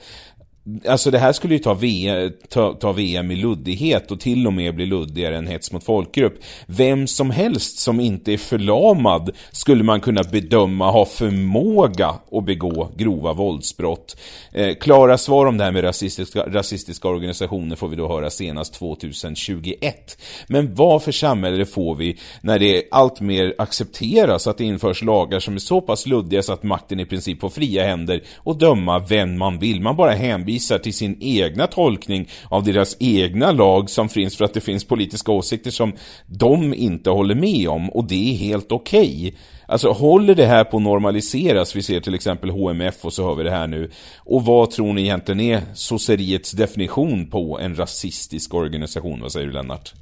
Alltså det här skulle ju ta VM, ta, ta VM i luddighet och till och med bli luddigare än hets mot folkgrupp. Vem som helst som inte är förlamad skulle man kunna bedöma ha förmåga att begå grova våldsbrott. Eh, klara svar om det här med rasistiska, rasistiska organisationer får vi då höra senast 2021. Men vad för samhälle får vi när det allt mer accepteras att det införs lagar som är så pass luddiga så att makten i princip får fria händer och döma vem man vill. Man bara hänvisar hänvisar till sin egna tolkning av deras egna lag som finns för att det finns politiska åsikter som de inte håller med om och det är helt okej. Okay. Alltså håller det här på att normaliseras? Vi ser till exempel HMF och så har vi det här nu. Och vad tror ni egentligen är sosseriets definition på en rasistisk organisation? Vad säger du Lennart?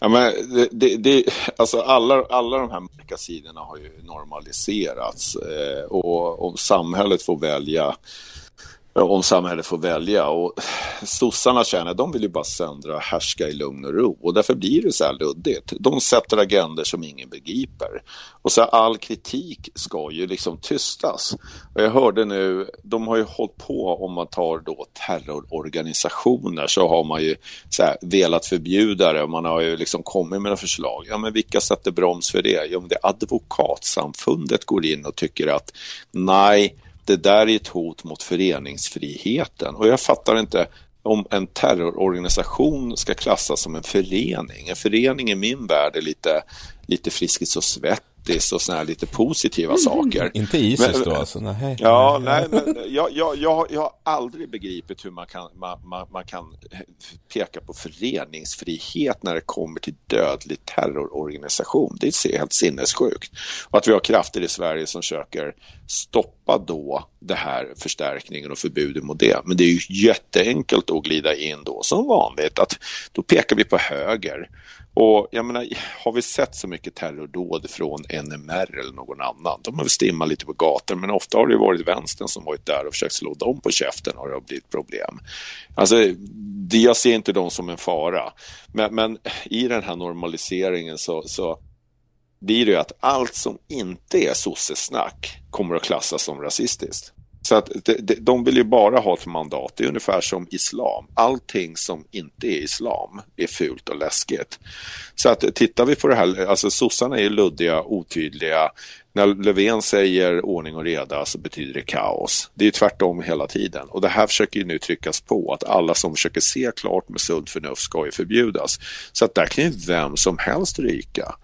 Ja, men det, det, det, alltså alla, alla de här mörka sidorna har ju normaliserats eh, och om samhället får välja om samhället får välja. Och sossarna känner de vill ju bara söndra och härska i lugn och ro och därför blir det så här luddigt. De sätter agender som ingen begriper. Och så här, all kritik ska ju liksom tystas. Och jag hörde nu, de har ju hållit på om man tar då terrororganisationer så har man ju så här, velat förbjuda det och man har ju liksom kommit med förslag. Ja men vilka sätter broms för det? Jo, det advokatsamfundet går in och tycker att nej det där är ett hot mot föreningsfriheten. Och jag fattar inte om en terrororganisation ska klassas som en förening. En förening i min värld är lite, lite Friskis och Svett grattis och såna här lite positiva mm. saker.
Inte Isis då alltså? Nej.
Ja, nej, men jag, jag, jag, jag har aldrig begripit hur man kan, man, man, man, kan peka på föreningsfrihet när det kommer till dödlig terrororganisation. Det är helt sinnessjukt. Och att vi har krafter i Sverige som försöker stoppa då det här förstärkningen och förbudet mot det. Men det är ju jätteenkelt att glida in då som vanligt att då pekar vi på höger och jag menar, har vi sett så mycket terrordåd från NMR eller någon annan? De har väl stimmat lite på gatan, men ofta har det varit vänstern som varit där och försökt slå dem på käften och det har blivit problem. Alltså, det, jag ser inte dem som en fara. Men, men i den här normaliseringen så, så blir det ju att allt som inte är sossesnack kommer att klassas som rasistiskt. Så att de, vill ju bara ha ett mandat. Det är ungefär som islam. Allting som inte är islam är fult och läskigt. Så att tittar vi på det här, alltså sossarna är luddiga, otydliga. När Löfven säger ordning och reda så betyder det kaos. Det är tvärtom hela tiden. Och det här försöker ju nu tryckas på att alla som försöker se klart med sunt förnuft ska ju förbjudas. Så att där kan ju vem som helst ryka.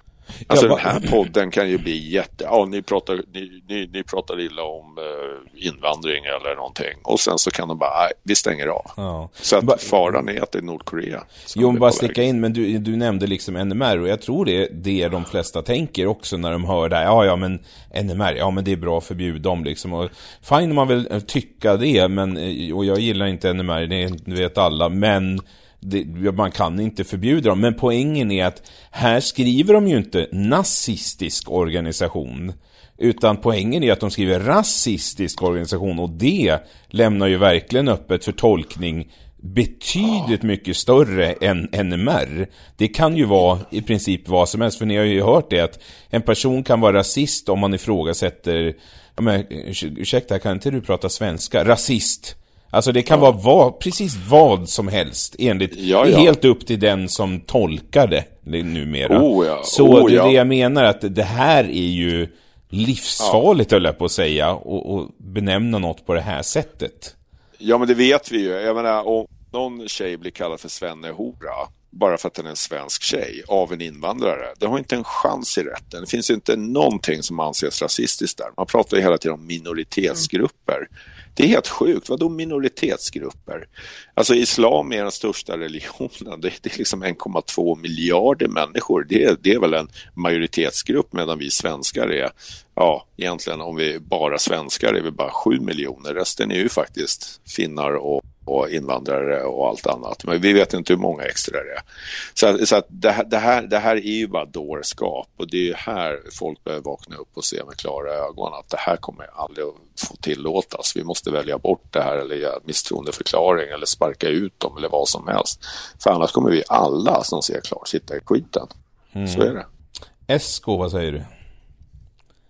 Alltså den här podden kan ju bli jätte... Ja, ni pratar, ni, ni, ni pratar illa om eh, invandring eller någonting och sen så kan de bara, nej, vi stänger av. Ja. Så att faran är att det är Nordkorea.
Jo, bara sticka in, men du, du nämnde liksom NMR och jag tror det är det de flesta tänker också när de hör det här. Ja, ja, men NMR, ja men det är bra, förbjud dem liksom. Och fine man vill tycka det, men, eh, och jag gillar inte NMR, det vet alla, men det, man kan inte förbjuda dem, men poängen är att här skriver de ju inte nazistisk organisation. Utan poängen är att de skriver rasistisk organisation och det lämnar ju verkligen öppet för tolkning betydligt mycket större än NMR. Det kan ju vara i princip vad som helst, för ni har ju hört det att en person kan vara rasist om man ifrågasätter, ja men ursäkta, kan inte du prata svenska? Rasist Alltså det kan ja. vara vad, precis vad som helst enligt, ja, ja. helt upp till den som tolkar det numera.
Oh, ja.
Så oh, det är det jag menar att det här är ju livsfarligt ja. höll jag på att säga och, och benämna något på det här sättet.
Ja men det vet vi ju. Jag menar om någon tjej blir kallad för svennehora bara för att den är en svensk tjej av en invandrare. Det har inte en chans i rätten. Det finns inte någonting som anses rasistiskt där. Man pratar ju hela tiden om minoritetsgrupper. Mm. Det är helt sjukt. Vadå minoritetsgrupper? Alltså islam är den största religionen. Det, det är liksom 1,2 miljarder människor. Det, det är väl en majoritetsgrupp medan vi svenskar är, ja egentligen om vi bara svenskar är vi bara 7 miljoner. Resten är ju faktiskt finnar och och invandrare och allt annat. Men vi vet inte hur många extra det är. Så, så att det, här, det, här, det här är ju bara dårskap och det är här folk behöver vakna upp och se med klara ögon att det här kommer aldrig att få tillåtas. Vi måste välja bort det här eller ge misstroendeförklaring eller sparka ut dem eller vad som helst. För annars kommer vi alla som ser klart sitta i skiten. Mm. Så är det.
Esko, vad säger du?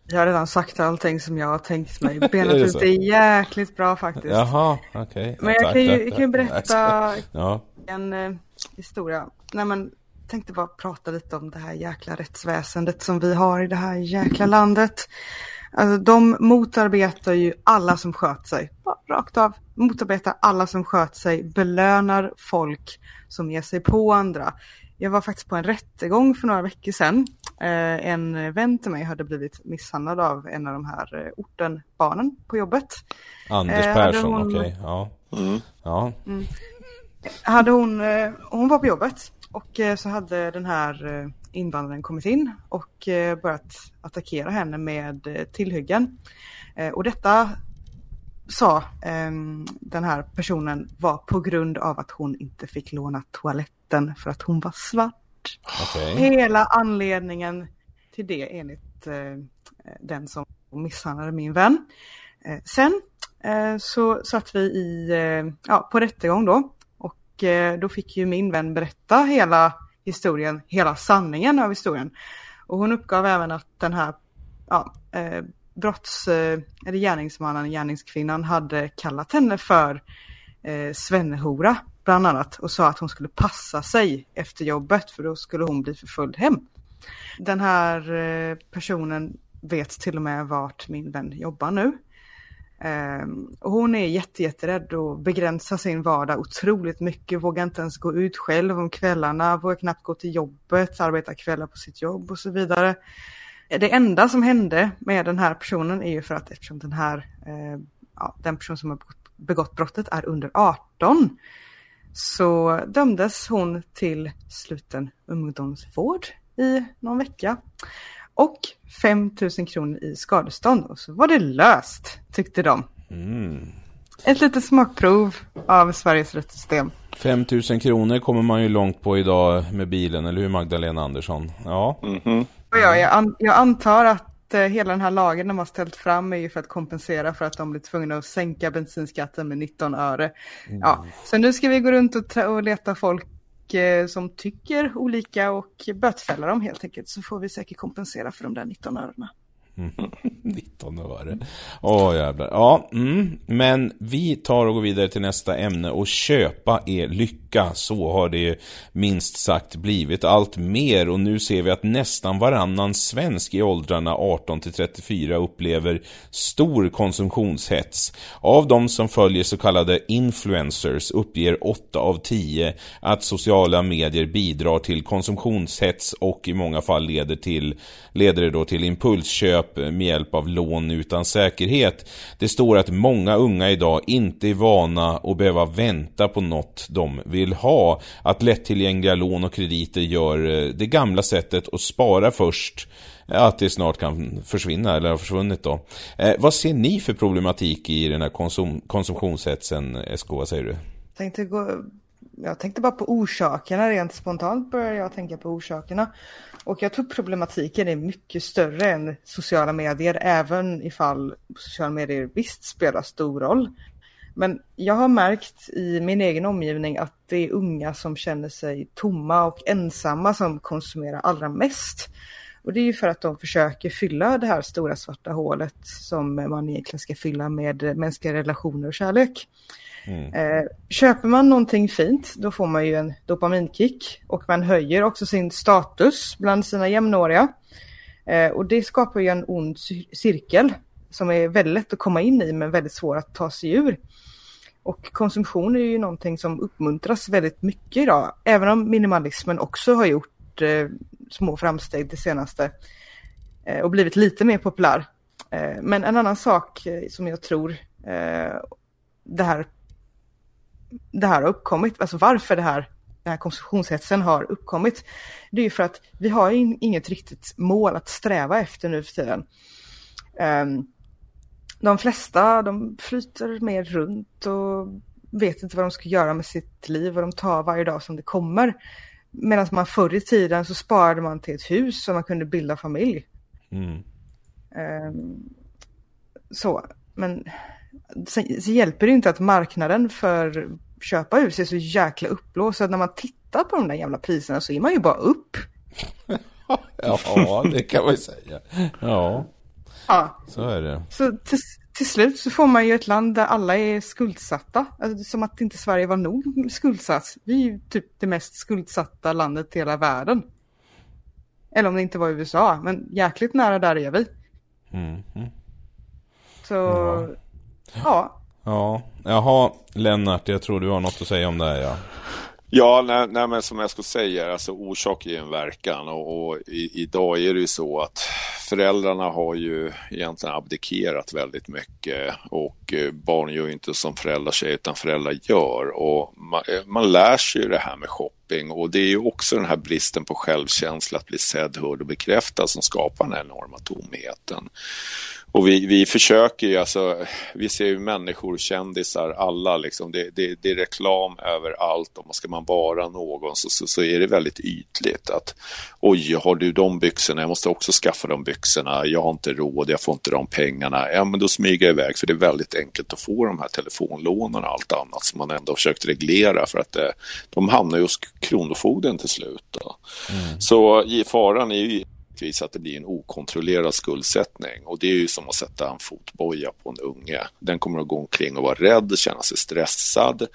Jag har redan sagt allting som jag har tänkt mig. *laughs* Benet ut är jäkligt bra faktiskt.
Jaha, okej. Okay.
Men jag kan ju, jag kan berätta ja. en eh, historia. Nej men, tänkte bara prata lite om det här jäkla rättsväsendet som vi har i det här jäkla landet. Alltså, de motarbetar ju alla som sköt sig. Rakt av. Motarbetar alla som sköt sig. Belönar folk som ger sig på andra. Jag var faktiskt på en rättegång för några veckor sedan. Eh, en vän till mig hade blivit misshandlad av en av de här eh, ortenbarnen på jobbet.
Anders eh, Persson, hon... okej. Okay. Ja. Mm. ja.
Mm. Hade hon, hon var på jobbet och så hade den här invandraren kommit in och börjat attackera henne med tillhyggen. Och detta sa den här personen var på grund av att hon inte fick låna toaletten för att hon var svart. Okay. Hela anledningen till det enligt eh, den som misshandlade min vän. Eh, sen eh, så satt vi i, eh, ja, på rättegång då och eh, då fick ju min vän berätta hela historien, hela sanningen av historien. Och hon uppgav även att den här ja, eh, brotts, eller gärningsmannen, gärningskvinnan hade kallat henne för eh, svennehora bland annat och sa att hon skulle passa sig efter jobbet för då skulle hon bli förföljd hem. Den här eh, personen vet till och med vart min vän jobbar nu. Eh, och hon är jättejätterädd och begränsar sin vardag otroligt mycket, vågar inte ens gå ut själv om kvällarna, vågar knappt gå till jobbet, arbeta kvällar på sitt jobb och så vidare. Det enda som hände med den här personen är ju för att eftersom den här, eh, ja, den person som har begått brottet är under 18 så dömdes hon till sluten ungdomsvård i någon vecka och 5 000 kronor i skadestånd och så var det löst tyckte de. Mm. Ett litet smakprov av Sveriges rättssystem.
5 000 kronor kommer man ju långt på idag med bilen, eller hur Magdalena Andersson? Ja. Mm -hmm.
ja jag, an jag antar att hela den här lagen de har ställt fram är ju för att kompensera för att de blir tvungna att sänka bensinskatten med 19 öre. Mm. Ja, så nu ska vi gå runt och, och leta folk eh, som tycker olika och bötfälla dem helt enkelt så får vi säkert kompensera för de där 19 örena. *laughs*
19 öre. Åh oh, jävlar. Ja, mm. men vi tar och går vidare till nästa ämne och köpa är lycka. Så har det minst sagt blivit allt mer och nu ser vi att nästan varannan svensk i åldrarna 18 till 34 upplever stor konsumtionshets. Av de som följer så kallade influencers uppger 8 av 10 att sociala medier bidrar till konsumtionshets och i många fall leder till leder det då till impulsköp köp med hjälp av lån utan säkerhet. Det står att många unga idag inte är vana att behöva vänta på något de vill ha. Att lättillgängliga lån och krediter gör eh, det gamla sättet att spara först eh, att det snart kan försvinna eller har försvunnit då. Eh, vad ser ni för problematik i den här konsum konsumtionshetsen, SK? Vad säger du?
Tänkte gå jag tänkte bara på orsakerna, rent spontant började jag tänka på orsakerna. Och jag tror problematiken är mycket större än sociala medier, även ifall sociala medier visst spelar stor roll. Men jag har märkt i min egen omgivning att det är unga som känner sig tomma och ensamma som konsumerar allra mest. Och det är ju för att de försöker fylla det här stora svarta hålet som man egentligen ska fylla med mänskliga relationer och kärlek. Mm. Eh, köper man någonting fint, då får man ju en dopaminkick och man höjer också sin status bland sina jämnåriga. Eh, och det skapar ju en ond cirkel som är väldigt lätt att komma in i men väldigt svår att ta sig ur. Och konsumtion är ju någonting som uppmuntras väldigt mycket idag. Även om minimalismen också har gjort eh, små framsteg det senaste eh, och blivit lite mer populär. Eh, men en annan sak eh, som jag tror eh, det här det här har uppkommit, alltså varför det här, den här konsumtionshetsen har uppkommit, det är ju för att vi har inget riktigt mål att sträva efter nu för tiden. Um, de flesta, de flyter mer runt och vet inte vad de ska göra med sitt liv och de tar varje dag som det kommer. Medan man förr i tiden så sparade man till ett hus så man kunde bilda familj. Mm. Um, så, men sen, hjälper det inte att marknaden för köpa hus är så jäkla uppblåst så att när man tittar på de där jävla priserna så är man ju bara upp. *laughs*
ja, det kan man ju säga. Ja.
Ja.
Så är det.
Så till, till slut så får man ju ett land där alla är skuldsatta. Alltså, som att inte Sverige var nog skuldsatt. Vi är ju typ det mest skuldsatta landet i hela världen. Eller om det inte var USA, men jäkligt nära där är vi. Mm. mm. Så, ja. Ja.
Ja, jaha, Lennart, jag tror du har något att säga om det här, ja.
Ja, nej, nej, men som jag skulle säga, alltså orsak är en verkan och, och i, idag är det ju så att föräldrarna har ju egentligen abdikerat väldigt mycket och eh, barn gör ju inte som föräldrar säger utan föräldrar gör och man, eh, man lär sig ju det här med shopping och det är ju också den här bristen på självkänsla att bli sedd, hörd och bekräftad som skapar den här enorma tomheten. Och vi, vi försöker ju, alltså, vi ser ju människor, kändisar, alla liksom, det, det, det är reklam överallt och ska man vara någon så, så, så, är det väldigt ytligt att oj, har du de byxorna, jag måste också skaffa de byxorna, jag har inte råd, jag får inte de pengarna, ja men då smyger jag iväg för det är väldigt enkelt att få de här telefonlånen och allt annat som man ändå har försökt reglera för att eh, de hamnar ju hos Kronofogden till slut. Mm. Så faran är ju givetvis att det blir en okontrollerad skuldsättning och det är ju som att sätta en fotboja på en unge. Den kommer att gå omkring och vara rädd, känna sig stressad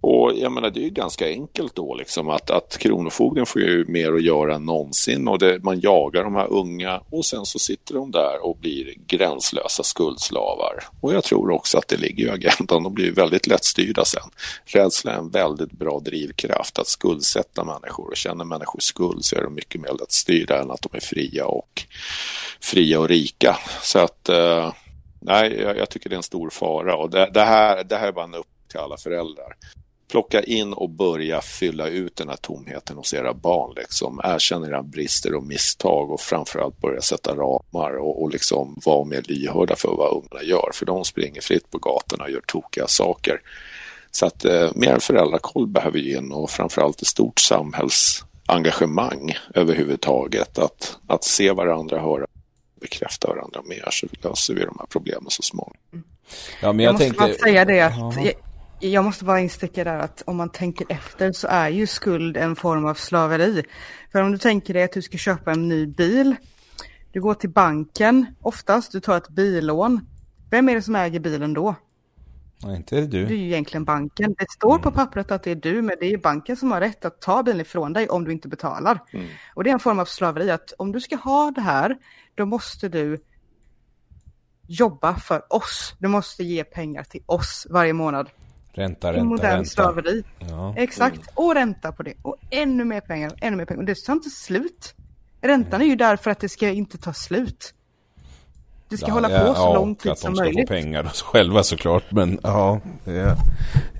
och jag menar det är ju ganska enkelt då liksom att, att Kronofogden får ju mer att göra än någonsin och det, man jagar de här unga och sen så sitter de där och blir gränslösa skuldslavar. Och jag tror också att det ligger i agendan, de blir ju väldigt lättstyrda sen. Rädsla är en väldigt bra drivkraft att skuldsätta människor och känner människor skuld så är de mycket mer lättstyrda än att de är fria och fria och rika. Så att eh, nej, jag, jag, tycker det är en stor fara och det, det här, det här är bara en upp till alla föräldrar plocka in och börja fylla ut den här tomheten hos era barn. Liksom. Erkänn era brister och misstag och framförallt börja sätta ramar och, och liksom vara mer lyhörda för vad ungarna gör. För de springer fritt på gatorna och gör tokiga saker. Så att eh, mer föräldrakoll behöver vi in och framförallt ett stort samhällsengagemang överhuvudtaget. Att, att se varandra, höra bekräfta varandra mer så löser vi de här problemen så småningom.
Ja, men jag, jag måste tänkte... bara säga det att jag måste bara insticka där att om man tänker efter så är ju skuld en form av slaveri. För om du tänker dig att du ska köpa en ny bil, du går till banken oftast, du tar ett billån. Vem är det som äger bilen då?
Nej, inte är det du.
Det är ju egentligen banken. Det står mm. på pappret att det är du, men det är banken som har rätt att ta bilen ifrån dig om du inte betalar. Mm. Och det är en form av slaveri att om du ska ha det här, då måste du jobba för oss. Du måste ge pengar till oss varje månad.
Ränta, ränta,
modern
ränta.
slaveri. Ja. Exakt, och ränta på det. Och ännu mer pengar, ännu mer pengar. Och det tar inte slut. Räntan är ju där för att det ska inte ta slut. Det ska ja, hålla på så ja, lång tid som möjligt. Ja, att
de ska få pengar själva såklart. Men ja, det,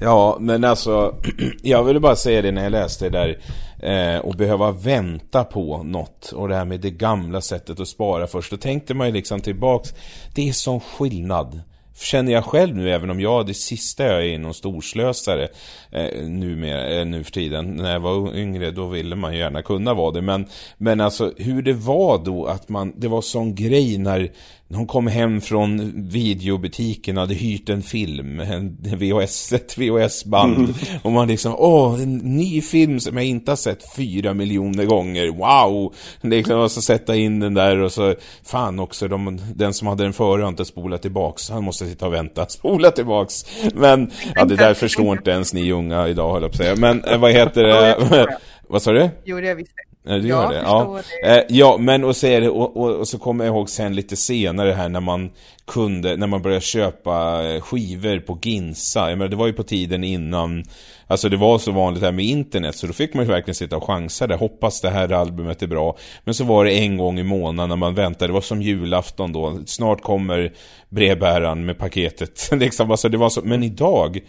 ja, men alltså, *clears throat* jag ville bara säga det när jag läste det där. Eh, och behöva vänta på något. Och det här med det gamla sättet att spara först. Då tänkte man ju liksom tillbaks. Det är sån skillnad känner jag själv nu, även om jag det sista jag är någon storslösare eh, nu, med, eh, nu för tiden. När jag var yngre då ville man ju gärna kunna vara det. Men, men alltså hur det var då att man, det var sån grej när hon kom hem från videobutiken och hade hyrt en film, en VHS, ett VHS-band. Mm. Och man liksom, åh, en ny film som jag inte har sett fyra miljoner gånger, wow! Liksom, och så sätta in den där och så, fan också, de, den som hade den före har inte spolat tillbaks. Han måste sitta och vänta, *laughs* spola tillbaks. Men, ja, det där förstår inte ens ni unga idag, höll jag på att säga. Men, eh, vad heter det? vad sa du?
Jo, det visste
Ja, du gör det. Ja. det. Eh, ja, men och det, och, och, och, så kommer jag ihåg sen lite senare här när man kunde, när man började köpa eh, skivor på Ginsa, jag menar, det var ju på tiden innan Alltså det var så vanligt här med internet så då fick man ju verkligen sitta och chansa där, hoppas det här albumet är bra. Men så var det en gång i månaden när man väntade, det var som julafton då, snart kommer brevbäraren med paketet. *laughs* liksom, alltså det var så, men idag,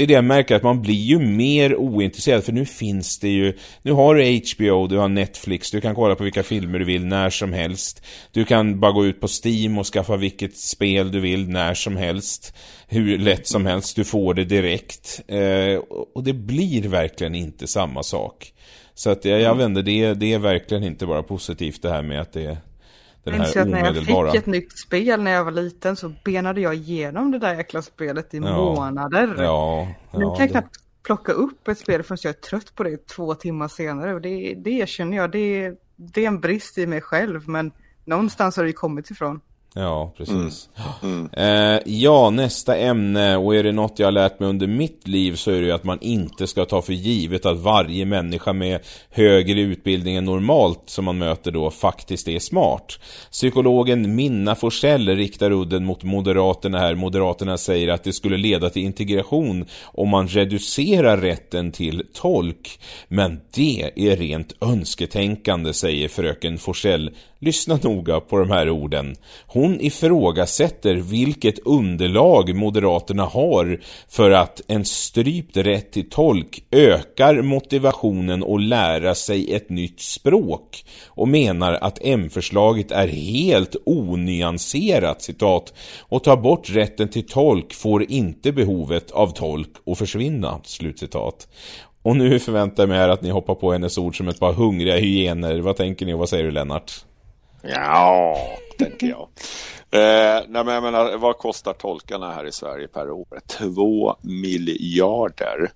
det är det jag märker att man blir ju mer ointresserad för nu finns det ju, nu har du HBO, du har Netflix, du kan kolla på vilka filmer du vill när som helst. Du kan bara gå ut på Steam och skaffa vilket spel du vill när som helst. Hur lätt som helst, du får det direkt. Eh, och det blir verkligen inte samma sak. Så att jag, jag vänder, det, det är verkligen inte bara positivt det här med att det
den här jag när jag fick ett nytt spel när jag var liten så benade jag igenom det där jäkla spelet i ja. månader.
Ja,
ja, nu kan jag knappt plocka upp ett spel förrän jag är trött på det två timmar senare. Och det, det känner jag, det, det är en brist i mig själv men någonstans har det ju kommit ifrån.
Ja, precis. Mm. Mm. Eh, ja, nästa ämne, och är det något jag har lärt mig under mitt liv så är det ju att man inte ska ta för givet att varje människa med högre utbildning än normalt som man möter då faktiskt är smart. Psykologen Minna Forsell riktar udden mot Moderaterna här. Moderaterna säger att det skulle leda till integration om man reducerar rätten till tolk. Men det är rent önsketänkande, säger fröken Forsell Lyssna noga på de här orden. Hon hon ifrågasätter vilket underlag Moderaterna har för att en strypt rätt till tolk ökar motivationen att lära sig ett nytt språk och menar att M-förslaget är helt onyanserat citat och tar bort rätten till tolk får inte behovet av tolk att försvinna. Slutcitat. Och nu förväntar jag mig att ni hoppar på hennes ord som ett par hungriga hyener. Vad tänker ni och vad säger du Lennart?
Ja, tänker jag. Eh, nej, men jag menar, vad kostar tolkarna här i Sverige per år? Två miljarder.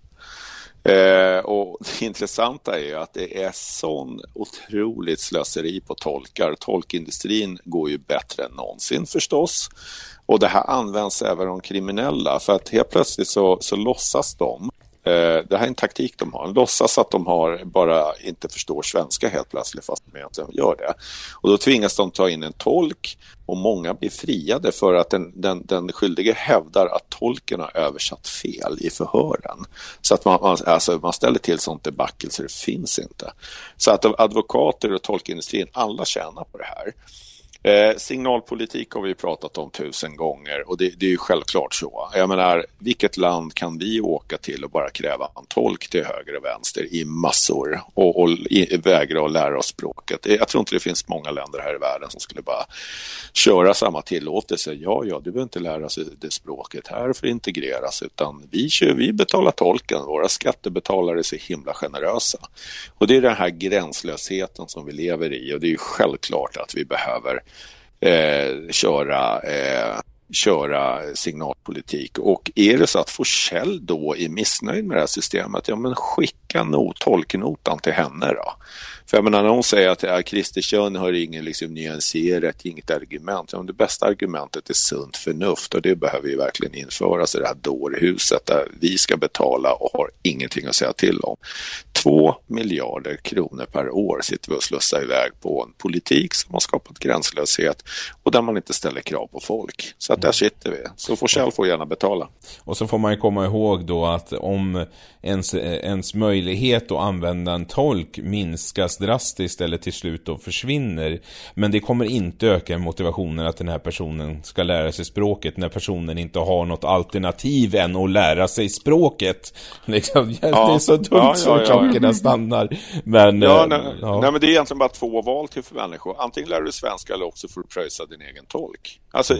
Eh, och det intressanta är ju att det är sån otroligt slöseri på tolkar. Tolkindustrin går ju bättre än någonsin förstås. Och det här används även av kriminella för att helt plötsligt så, så låtsas de Eh, det här är en taktik de har. De låtsas att de har bara inte förstår svenska helt plötsligt fast de egentligen gör det. Och då tvingas de ta in en tolk och många blir friade för att den, den, den skyldige hävdar att tolken har översatt fel i förhören. Så att man, alltså, man ställer till sånt debacle så det finns inte. Så att advokater och tolkindustrin, alla tjänar på det här. Eh, signalpolitik har vi pratat om tusen gånger och det, det, är ju självklart så. Jag menar, vilket land kan vi åka till och bara kräva en tolk till höger och vänster i massor och, och vägra att lära oss språket? Eh, jag tror inte det finns många länder här i världen som skulle bara köra samma tillåtelse. Ja, ja, du behöver inte lära sig det språket här för att integreras utan vi, kör, vi betalar tolken. Våra skattebetalare är så himla generösa. Och det är den här gränslösheten som vi lever i och det är ju självklart att vi behöver eh, köra eh, köra signalpolitik. Och är det så att Forsell då är missnöjd med det här systemet, ja men skicka not, tolknotan till henne då. För jag menar när hon säger att ja, Kristersson har ingen liksom, nyanserat, inget argument. Ja, men det bästa argumentet är sunt förnuft och det behöver ju verkligen införas i det här dårhuset där vi ska betala och har ingenting att säga till om. Två miljarder kronor per år sitter vi och slussar iväg på en politik som har skapat gränslöshet och där man inte ställer krav på folk. Så att där sitter vi. Så får Kjell får gärna betala.
Och så får man ju komma ihåg då att om ens, ens möjlighet att använda en tolk minskas drastiskt eller till slut då försvinner. Men det kommer inte öka motivationen att den här personen ska lära sig språket när personen inte har något alternativ än att lära sig språket. *laughs* Liksom, ja, det är så dumt ja, så ja, sakerna stannar. Men,
ja, eh, nej, nej, men det är egentligen bara två val till för människor. Antingen lär du svenska eller också får du pröjsa din egen tolk. Alltså,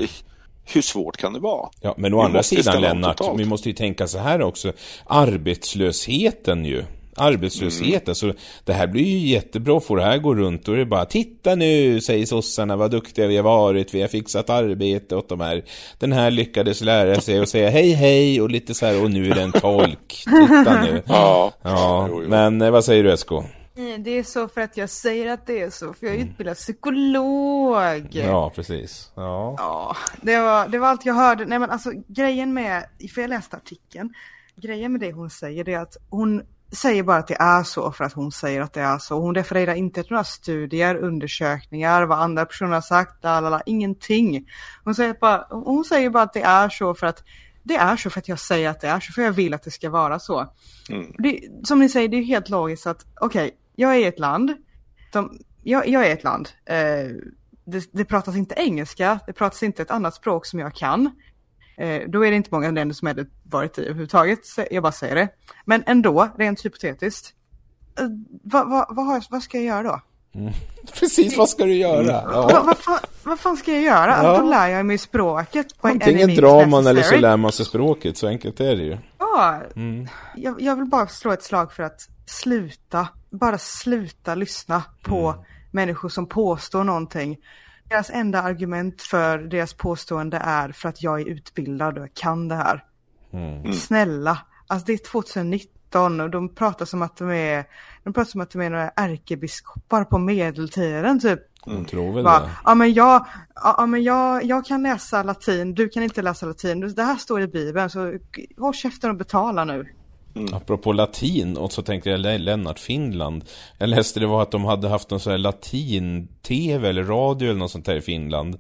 hur svårt kan det vara?
Ja, men å andra sidan Lennart, vi måste ju tänka så här också. Arbetslösheten ju. Arbetslösheten, mm. så det här blir ju jättebra för det här går runt och det är bara Titta nu, säger sossarna, vad duktiga vi har varit, vi har fixat arbete åt de här Den här lyckades lära sig och säga hej hej och lite så här, och nu är det en tolk *laughs* Titta nu
Ja,
ja. Men eh, vad säger du Esko?
Det är så för att jag säger att det är så, för jag är mm. utbildad psykolog.
Ja, precis. Ja,
ja det, var, det var allt jag hörde. Nej men alltså grejen med, för jag läste artikeln, grejen med det hon säger är att hon säger bara att det är så för att hon säger att det är så. Hon refererar inte till några studier, undersökningar, vad andra personer har sagt, lalala, ingenting. Hon säger, bara, hon säger bara att det är så för att det är så för att jag säger att det är så, för jag vill att det ska vara så. Mm. Det, som ni säger, det är helt logiskt att okej, okay, jag är i ett land, de, jag, jag, är ett land, eh, det, det pratas inte engelska, det pratas inte ett annat språk som jag kan. Eh, då är det inte många länder som jag varit i överhuvudtaget, jag bara säger det. Men ändå, rent hypotetiskt, eh, vad, vad, vad, vad ska jag göra då?
Mm. *laughs* Precis, vad ska du göra? Mm.
Ja. Vad, vad, fan, vad, fan, ska jag göra? Ja. Då lär jag mig språket.
Antingen drar man eller så lär man sig språket, så enkelt är det ju.
Ja, mm. jag, jag, vill bara slå ett slag för att sluta, bara sluta lyssna på mm. människor som påstår någonting. Deras enda argument för deras påstående är för att jag är utbildad och jag kan det här. Mm. Snälla, alltså det är 2019 och de pratar som att de är, de pratar som att de är några ärkebiskopar på medeltiden typ.
Mm. tror väl det.
Ja men, jag, ja, men jag, jag kan läsa latin, du kan inte läsa latin. Det här står i Bibeln, så håll käften och betala nu.
Mm. Apropå latin, och så tänkte jag Lennart Finland. Jag läste det var att de hade haft någon sån här latin-tv eller radio eller något sånt här i Finland.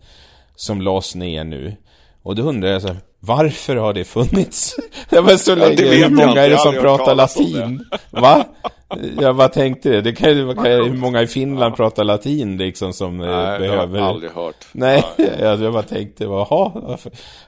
Som lades ner nu. Och då undrar jag så här, varför har det funnits? *laughs* Det var så länge, ja, hur många är det som pratar latin? Va? Jag bara tänkte det, det kan ju, hur många i Finland pratar latin liksom som eh, Nej, behöver...
det har jag aldrig hört.
Nej, *laughs* jag, jag bara tänkte, jaha,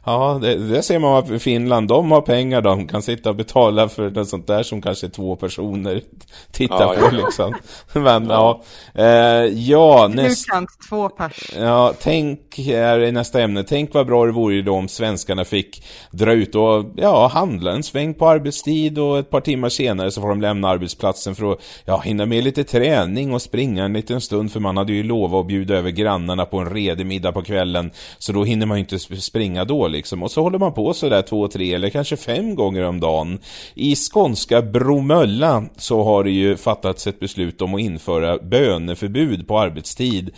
ja, det, det ser man att Finland, de har pengar, de kan sitta och betala för något sånt där som kanske två personer *laughs* tittar ja, på ja. liksom. Men ja, ja, eh, ja näst...
två pers.
Ja, tänk här i nästa ämne, tänk vad bra det vore då om svenskarna fick dra ut och, ja, handla en sväng på arbetstid och ett par timmar senare så får de lämna arbetsplatsen för att ja, hinna med lite träning och springa en liten stund för man hade ju lovat att bjuda över grannarna på en redig middag på kvällen så då hinner man ju inte springa då liksom och så håller man på sådär två, tre eller kanske fem gånger om dagen. I skånska Bromölla så har det ju fattats ett beslut om att införa böneförbud på arbetstid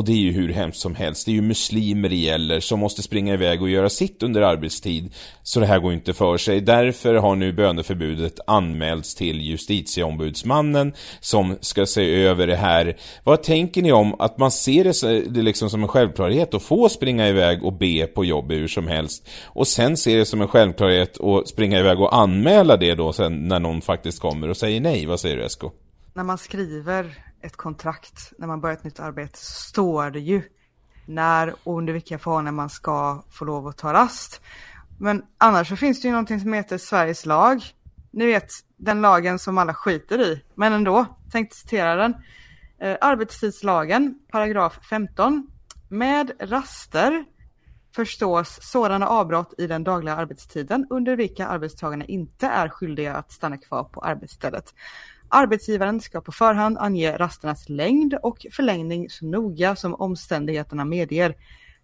och det är ju hur hemskt som helst. Det är ju muslimer det gäller som måste springa iväg och göra sitt under arbetstid. Så det här går inte för sig. Därför har nu böneförbudet anmälts till justitieombudsmannen som ska se över det här. Vad tänker ni om att man ser det liksom som en självklarhet att få springa iväg och be på jobb hur som helst. Och sen ser det som en självklarhet att springa iväg och anmäla det då sen när någon faktiskt kommer och säger nej. Vad säger du Esko?
När man skriver ett kontrakt, när man börjar ett nytt arbete, så står det ju när och under vilka förhållanden man ska få lov att ta rast. Men annars så finns det ju någonting som heter Sveriges lag. Ni vet, den lagen som alla skiter i, men ändå, tänkte citera den. Eh, arbetstidslagen, paragraf 15. Med raster förstås sådana avbrott i den dagliga arbetstiden under vilka arbetstagarna inte är skyldiga att stanna kvar på arbetsstället. Arbetsgivaren ska på förhand ange rasternas längd och förlängning så noga som omständigheterna medger.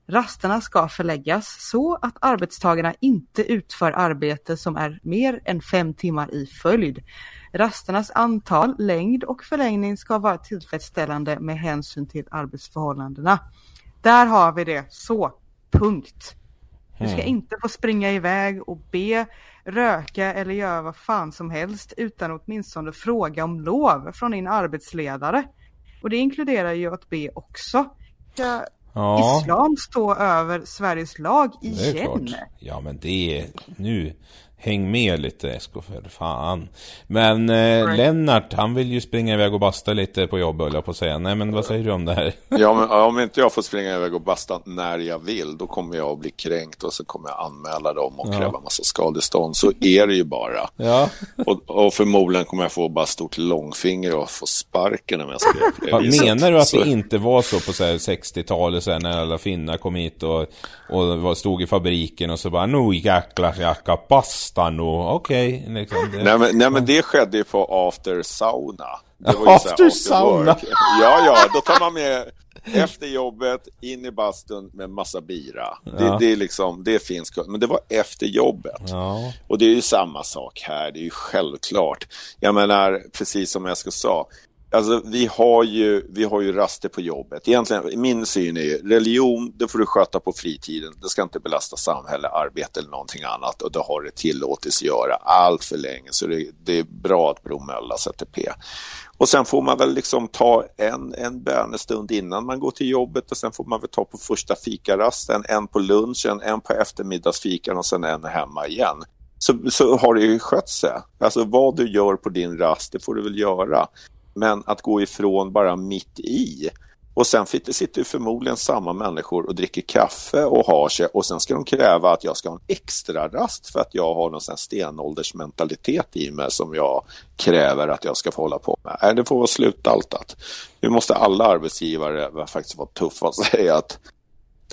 Rasterna ska förläggas så att arbetstagarna inte utför arbete som är mer än fem timmar i följd. Rasternas antal, längd och förlängning ska vara tillfredsställande med hänsyn till arbetsförhållandena. Där har vi det, så, punkt. Du ska mm. inte få springa iväg och be röka eller göra vad fan som helst utan åtminstone fråga om lov från din arbetsledare. Och det inkluderar ju att be också. Ska ja. islam stå över Sveriges lag igen?
Ja men det är nu Häng med lite Esko för fan. Men eh, Lennart, han vill ju springa iväg och basta lite på jobbet, jag på att säga. Nej, men vad säger du om det här? *laughs*
ja, men om inte jag får springa iväg och basta när jag vill, då kommer jag att bli kränkt och så kommer jag anmäla dem och ja. kräva massa skadestånd. Så är det ju bara.
Ja. *laughs*
och, och förmodligen kommer jag få bara stort långfinger och få sparken om jag ska
göra det Menar du att så... det inte var så på 60-talet när alla finnar kom hit och, och stod i fabriken och så bara, nu jäklar, jag ska nästan och okej. Okay, liksom,
nej, men, nej men det skedde ju på after sauna.
after sauna?
Ja, ja, då tar man med efter jobbet, in i bastun med massa bira. Ja. Det, det, är liksom, det finns, men det var efter jobbet.
Ja.
Och det är ju samma sak här, det är ju självklart. Jag menar, precis som jag ska sa, Alltså vi har, ju, vi har ju raster på jobbet. Egentligen, min syn är ju, religion, det får du sköta på fritiden. Det ska inte belasta samhälle, arbete eller någonting annat. Och det har det tillåtits göra allt för länge. Så det, det är bra att Bromölla sätter P. Och sen får man väl liksom ta en, en bönestund innan man går till jobbet och sen får man väl ta på första fikarasten, en på lunchen, en på eftermiddagsfikan och sen en hemma igen. Så, så har det ju skött sig. Eh. Alltså vad du gör på din rast, det får du väl göra. Men att gå ifrån bara mitt i. Och sen sitter förmodligen samma människor och dricker kaffe och har sig och sen ska de kräva att jag ska ha en extra rast för att jag har någon sån stenåldersmentalitet i mig som jag kräver att jag ska få hålla på med. Nej, det får vara slutaltat. Nu måste alla arbetsgivare faktiskt vara tuffa och *laughs* säga att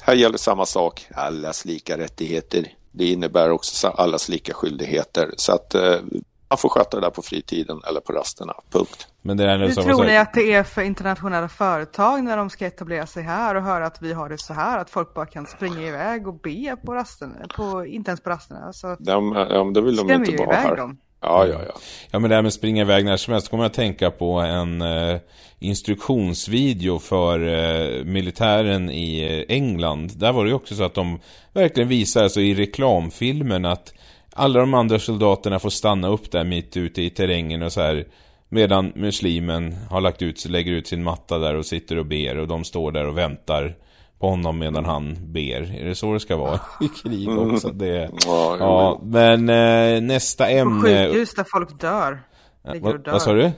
här gäller samma sak, allas lika rättigheter. Det innebär också allas lika skyldigheter. Så att eh, man får sköta det där på fritiden eller på rasterna, punkt.
Men det är Hur tror ni att det är för internationella företag när de ska etablera sig här och höra att vi har det så här, att folk bara kan springa iväg och be på rasterna, på, inte ens på rasterna. Så
ja, ja, det vill de inte vara här. Dem. Ja, ja, ja.
Ja, men det här med springa iväg när som helst kommer jag att tänka på en eh, instruktionsvideo för eh, militären i eh, England. Där var det ju också så att de verkligen visar alltså i reklamfilmen att alla de andra soldaterna får stanna upp där mitt ute i terrängen och så här Medan muslimen har lagt ut, lägger ut sin matta där och sitter och ber och de står där och väntar på honom medan han ber. Är det så det ska vara i krig också? Det, ja, ja, men eh, nästa ämne...
Sjukhus där folk dör.
Vad, vad sa du?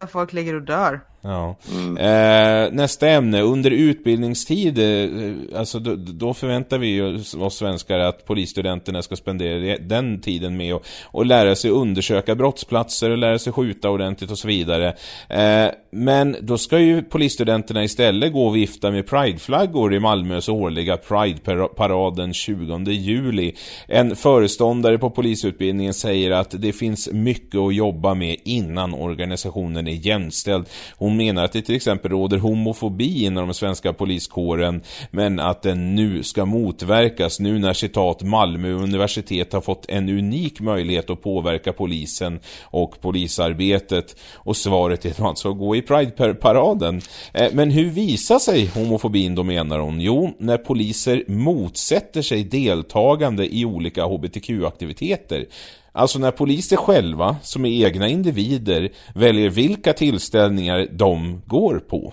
Där folk ligger och dör.
Ja. Mm. Eh, nästa ämne, under utbildningstid, eh, alltså då, då, förväntar vi oss svenskar att polisstudenterna ska spendera den tiden med att och lära sig undersöka brottsplatser och lära sig skjuta ordentligt och så vidare. Eh, men då ska ju polisstudenterna istället gå och vifta med prideflaggor i Malmös årliga Pride-paraden 20 juli. En föreståndare på polisutbildningen säger att det finns mycket att jobba med innan organisationen är jämställd. Hon hon menar att det till exempel råder homofobi inom den svenska poliskåren men att den nu ska motverkas nu när citat Malmö universitet har fått en unik möjlighet att påverka polisen och polisarbetet. Och svaret är alltså att gå i Pride-paraden. Eh, men hur visar sig homofobin då menar hon? Jo, när poliser motsätter sig deltagande i olika hbtq-aktiviteter. Alltså när poliser själva, som är egna individer, väljer vilka tillställningar de går på.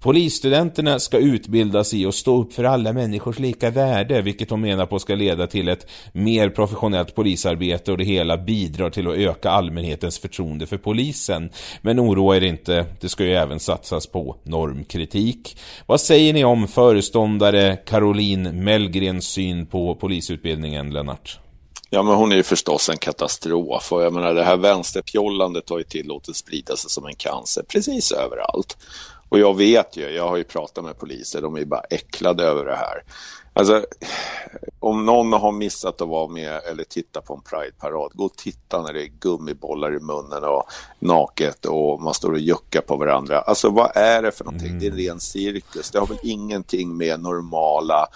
Polisstudenterna ska utbildas i att stå upp för alla människors lika värde, vilket de menar på ska leda till ett mer professionellt polisarbete och det hela bidrar till att öka allmänhetens förtroende för polisen. Men oroa er inte, det ska ju även satsas på normkritik. Vad säger ni om föreståndare Caroline Mellgrens syn på polisutbildningen, Lennart?
Ja, men hon är ju förstås en katastrof och jag menar det här vänsterpjollandet har ju tillåtits sprida sig som en cancer precis överallt. Och jag vet ju, jag har ju pratat med poliser, de är ju bara äcklade över det här. Alltså, om någon har missat att vara med eller titta på en Pride-parad, gå och titta när det är gummibollar i munnen och naket och man står och juckar på varandra. Alltså vad är det för någonting? Mm. Det är en ren cirkus. Det har väl ingenting med normala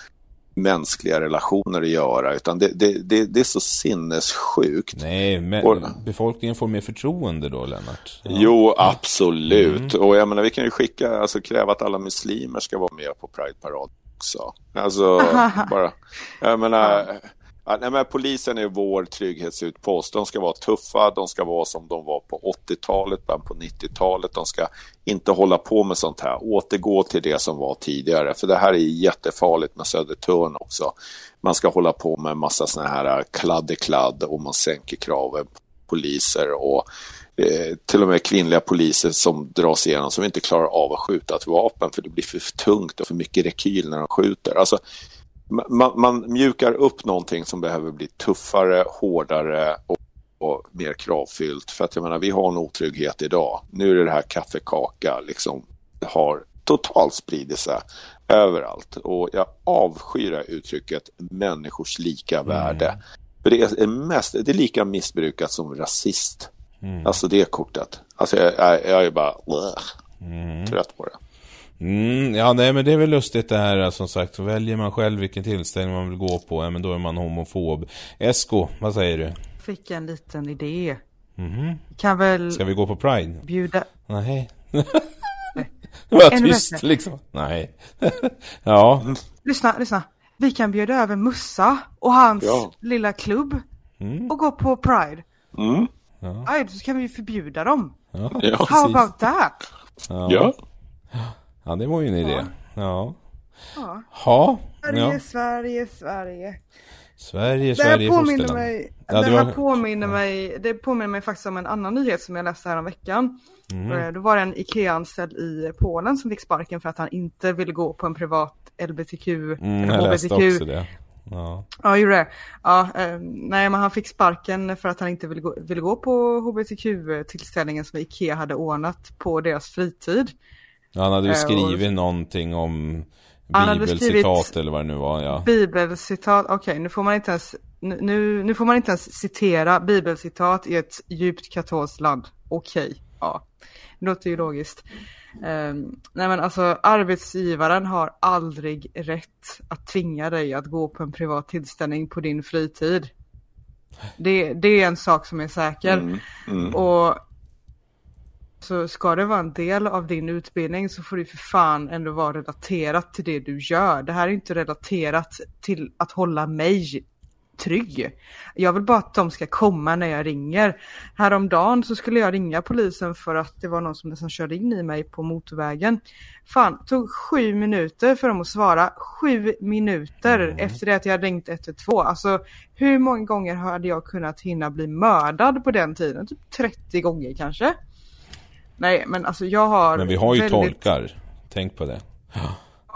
mänskliga relationer att göra utan det, det, det, det är så sinnessjukt.
Nej, men och, befolkningen får mer förtroende då Lennart?
Ja. Jo, absolut. Mm. Och jag menar vi kan ju skicka, alltså kräva att alla muslimer ska vara med på Pride-parad också. Alltså, bara, jag menar, nej, men polisen är vår trygghetsutpost. De ska vara tuffa, de ska vara som de var på 80-talet, på 90-talet. De ska inte hålla på med sånt här. Återgå till det som var tidigare. För det här är jättefarligt med Södertörn också. Man ska hålla på med en massa såna här kladdekladd och man sänker kraven på poliser och eh, till och med kvinnliga poliser som dras igenom som inte klarar av att skjuta ett vapen för det blir för tungt och för mycket rekyl när de skjuter. Alltså, man, man mjukar upp någonting som behöver bli tuffare, hårdare och, och, mer kravfyllt. För att jag menar, vi har en otrygghet idag. Nu är det här kaffekaka liksom har totalt spridit sig överallt. Och jag avskyr uttrycket människors lika mm. värde. Mm. För det är, mest, det är lika missbrukat som rasist. Mm. Alltså det kortet. Alltså jag, jag, jag är bara mm. trött på det.
Mm, ja, nej men det är väl lustigt det här som sagt. Så väljer man själv vilken tillställning man vill gå på, ja, men då är man homofob. Esko, vad säger du?
Fick en liten idé.
Mm.
Kan väl...
Ska vi gå på Pride?
Bjuda...
Nej. *laughs* Det var
Ännu
tyst
bättre.
liksom. Nej. *laughs* ja.
Lyssna, lyssna. Vi kan bjuda över Mussa och hans
Ja.
lilla klubb
Mm.
och gå på Pride.
Mm.
Aj, så kan vi förbjuda dem.
Ja,
Ja.
How
precis.
about that?
Ja.
Ja, *gasps* det var ju en idé. Ja.
Ja.
Ja.
Sverige,
ja.
Sverige, Sverige.
Sverige,
Det här
Sverige,
påminner mig,
Ja,
det här
var-
påminner mig, det påminner mig faktiskt om en annan nyhet som jag läste här om veckan.
Mhm.
Eh, Då var det en IKEA-anställd i Polen som fick sparken för att han inte ville gå på en privat LBTQ,
Mm, jag läste
HBTQ.
också det. Ja.
Ja, gjorde det. Ja, eh, nej, men han fick sparken för att han inte ville gå, ville gå på HBTQ-tillställningen som Ikea hade ordnat på deras fritid.
Han hade ju
Eh, och-
skrivit någonting om bibelcitat eller vad det nu var, ja.
Bibelcitat, okej, nu får man inte ens, nu, nu får man inte ens citera bibelcitat i ett djupt katolskt land. Okej, ja. Det låter ju logiskt. Ehm, nej men alltså arbetsgivaren har aldrig rätt att tvinga dig att gå på en privat tillställning på din fritid. Det, det är en sak som är säker.
Mm. Mm.
Och så ska det vara en del av din utbildning så får det för fan ändå vara relaterat till det du gör. Det här är inte relaterat till att hålla mig trygg. Jag vill bara att de ska komma när jag ringer. Häromdagen så skulle jag ringa polisen för att det var någon som nästan körde in i mig på motorvägen. Fan, tog sju minuter för dem att svara. Sju minuter efter det att jag ringt 112. Alltså hur många gånger hade jag kunnat hinna bli mördad på den tiden? Typ 30 gånger kanske. Nej, men alltså jag har
Men vi har ju
väldigt...
tolkar. Tänk på det. *gasps*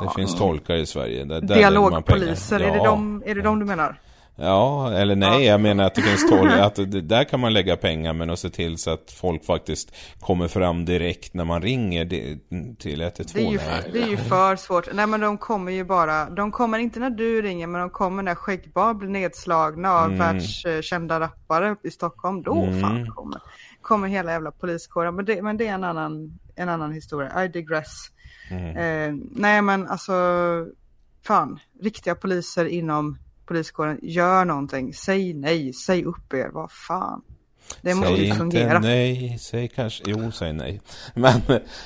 Det finns tolkar i Sverige. Där.
Dialogpoliser, är, det
Ja.
de, är det de du menar?
Ja, eller nej, jag menar att det finns tolk, *laughs* att det, där kan man lägga pengar men att se till så att folk faktiskt kommer fram direkt när man ringer det, till 112.
Det är, ju,
nej.
det är ju för svårt. Nej men de kommer ju bara, de kommer inte när du ringer men de kommer när skäggbar blir nedslagna av
Mm.
världskända rappare i Stockholm. Då
Mm.
fan kommer, kommer hela jävla poliskåren. Men det, men det är en annan, en annan historia. I digress.
Mm.
Eh, nej men alltså, fan, riktiga poliser inom poliskåren, gör någonting. Säg nej, säg upp er, vad fan. Det måste
säg
ju
inte
fungera.
nej, säg kanske, jo säg nej. Men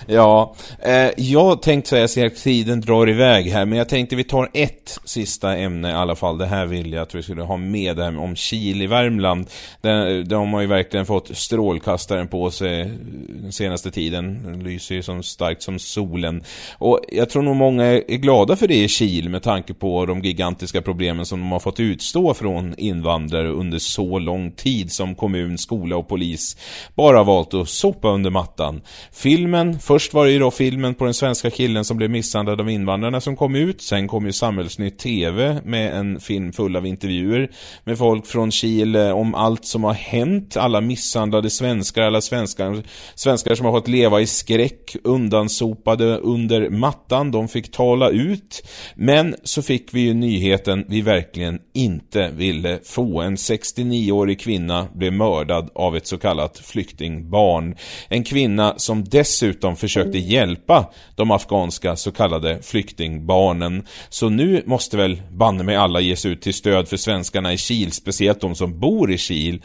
ja, eh, jag tänkte säga så att tiden drar iväg här, men jag tänkte vi tar ett sista ämne i alla fall. Det här vill jag att vi skulle ha med det här om Kil i Värmland. De, de har ju verkligen fått strålkastaren på sig den senaste tiden. Den lyser ju som starkt som solen. Och jag tror nog många är glada för det i Kil med tanke på de gigantiska problemen som de har fått utstå från invandrare under så lång tid som kommun, skola och polis bara valt att sopa under mattan. Filmen, först var det ju då filmen på den svenska killen som blev misshandlad av invandrarna som kom ut. Sen kom ju Samhällsnytt TV med en film full av intervjuer med folk från Chile om allt som har hänt. Alla misshandlade svenskar, alla svenskar, svenskar som har fått leva i skräck, undansopade under mattan. De fick tala ut. Men så fick vi ju nyheten vi verkligen inte ville få. En 69-årig kvinna blev mördad av ett så kallat flyktingbarn. En kvinna som dessutom försökte hjälpa de afghanska så kallade flyktingbarnen. Så nu måste väl banne mig alla ges ut till stöd för svenskarna i Kil, speciellt de som bor i Kil.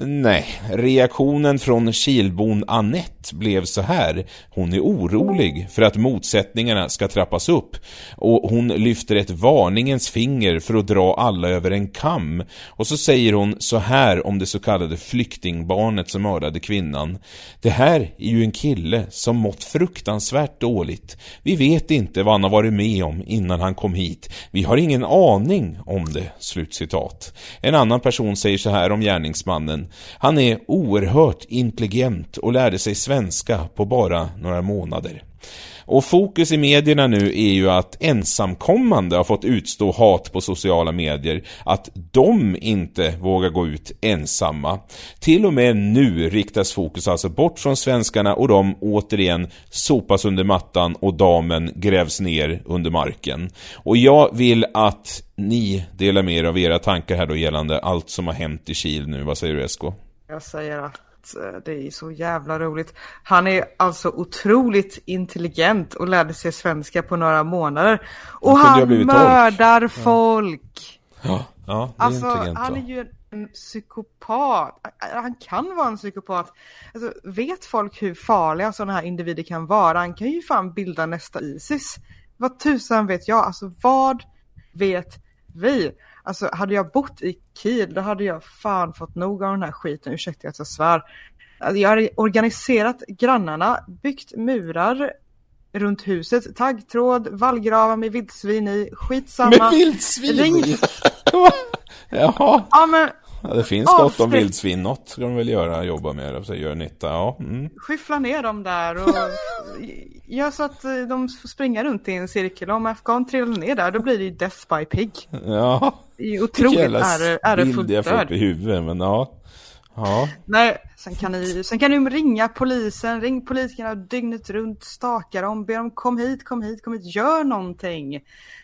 Nej, reaktionen från Kilbon Annette blev så här. Hon är orolig för att motsättningarna ska trappas upp och hon lyfter ett varningens finger för att dra alla över en kam. Och så säger hon så här om det så kallade flyktingbarnet som mördade kvinnan. Det här är ju en kille som mått fruktansvärt dåligt. Vi vet inte vad han har varit med om innan han kom hit. Vi har ingen aning om det." Slutcitat. En annan person säger så här om gärningsmannen. Han är oerhört intelligent och lärde sig svenska på bara några månader. Och fokus i medierna nu är ju att ensamkommande har fått utstå hat på sociala medier. Att de inte vågar gå ut ensamma. Till och med nu riktas fokus alltså bort från svenskarna och de återigen sopas under mattan och damen grävs ner under marken. Och jag vill att ni delar med er av era tankar här då gällande allt som har hänt i Kil nu. Vad säger du Esko?
Jag säger att eh, det är så jävla roligt. Han är alltså otroligt intelligent och lärde sig svenska på några månader. Och
kunde ju ha
han
blivit tolk.
mördar folk.
Ja. Ja, det är
Alltså,
intelligent
han är ju en psykopat. Han kan vara en psykopat. Alltså, vet folk hur farliga sådana här individer kan vara? Han kan ju fan bilda nästa Isis. Vad tusan vet jag? Alltså vad vet vi? Alltså hade jag bott i Kiel då hade jag fan fått nog av den här skiten, ursäkta att jag svär. Alltså, jag hade organiserat grannarna, byggt murar runt huset, taggtråd, vallgravar med vildsvin i, skitsamma.
Med vildsvin
Ring-! *laughs*
Jaha,
Ja men
ja, det finns gott om vildsvin. Något ska de väl göra, jobba med, alltså, göra nytta. Ja, mm.
skyffla ner dem där och *laughs* gör så att eh, de får springa runt i en cirkel. Om afghan trillar ner där då blir det ju death by pig.
ja.
Det är ju otroligt ärofullt
bild jag
död.
i huvudet, men ja. Ja,
Nej, sen kan, ni, sen kan ni ringa polisen, ring politikerna dygnet runt, staka dem, be dem kom hit, kom hit, kom hit, gör någonting.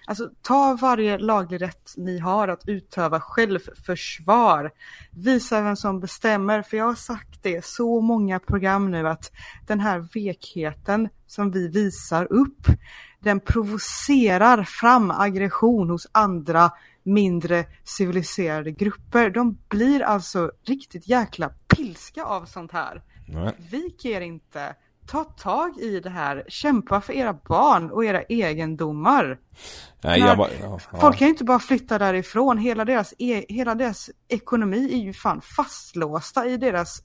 Alltså ta varje laglig rätt ni har att utöva självförsvar. Visa vem som bestämmer, för jag har sagt det så många program nu att den här vekheten som vi visar upp, den provocerar fram aggression hos andra mindre civiliserade grupper. De blir alltså riktigt jäkla pilska av sånt här.
nej.
Vik er inte. Ta tag i det här. Kämpa för era barn och era egendomar.
nej jag bara, ja,
Folk kan ju inte bara flytta därifrån. Hela deras, e hela deras ekonomi är ju fan fastlåsta i deras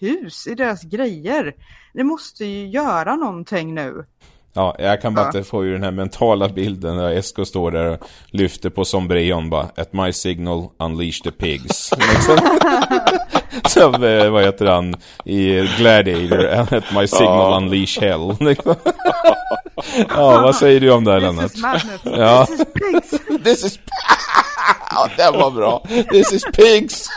hus, i deras grejer. Ni måste ju göra någonting nu.
Ja, jag kan bara inte få ju den här mentala bilden där Esko står där och lyfter på sombreon bara At my signal, unleash the pigs. *laughs* Liksom. *laughs* Som, eh, vad heter han, i Gladiator, At my signal, unleash hell. *laughs* Liksom. ja, vad säger du om det här
This
Lennart?
is madness.
Ja.
This is pigs.
This is... ja, den var bra. This is pigs.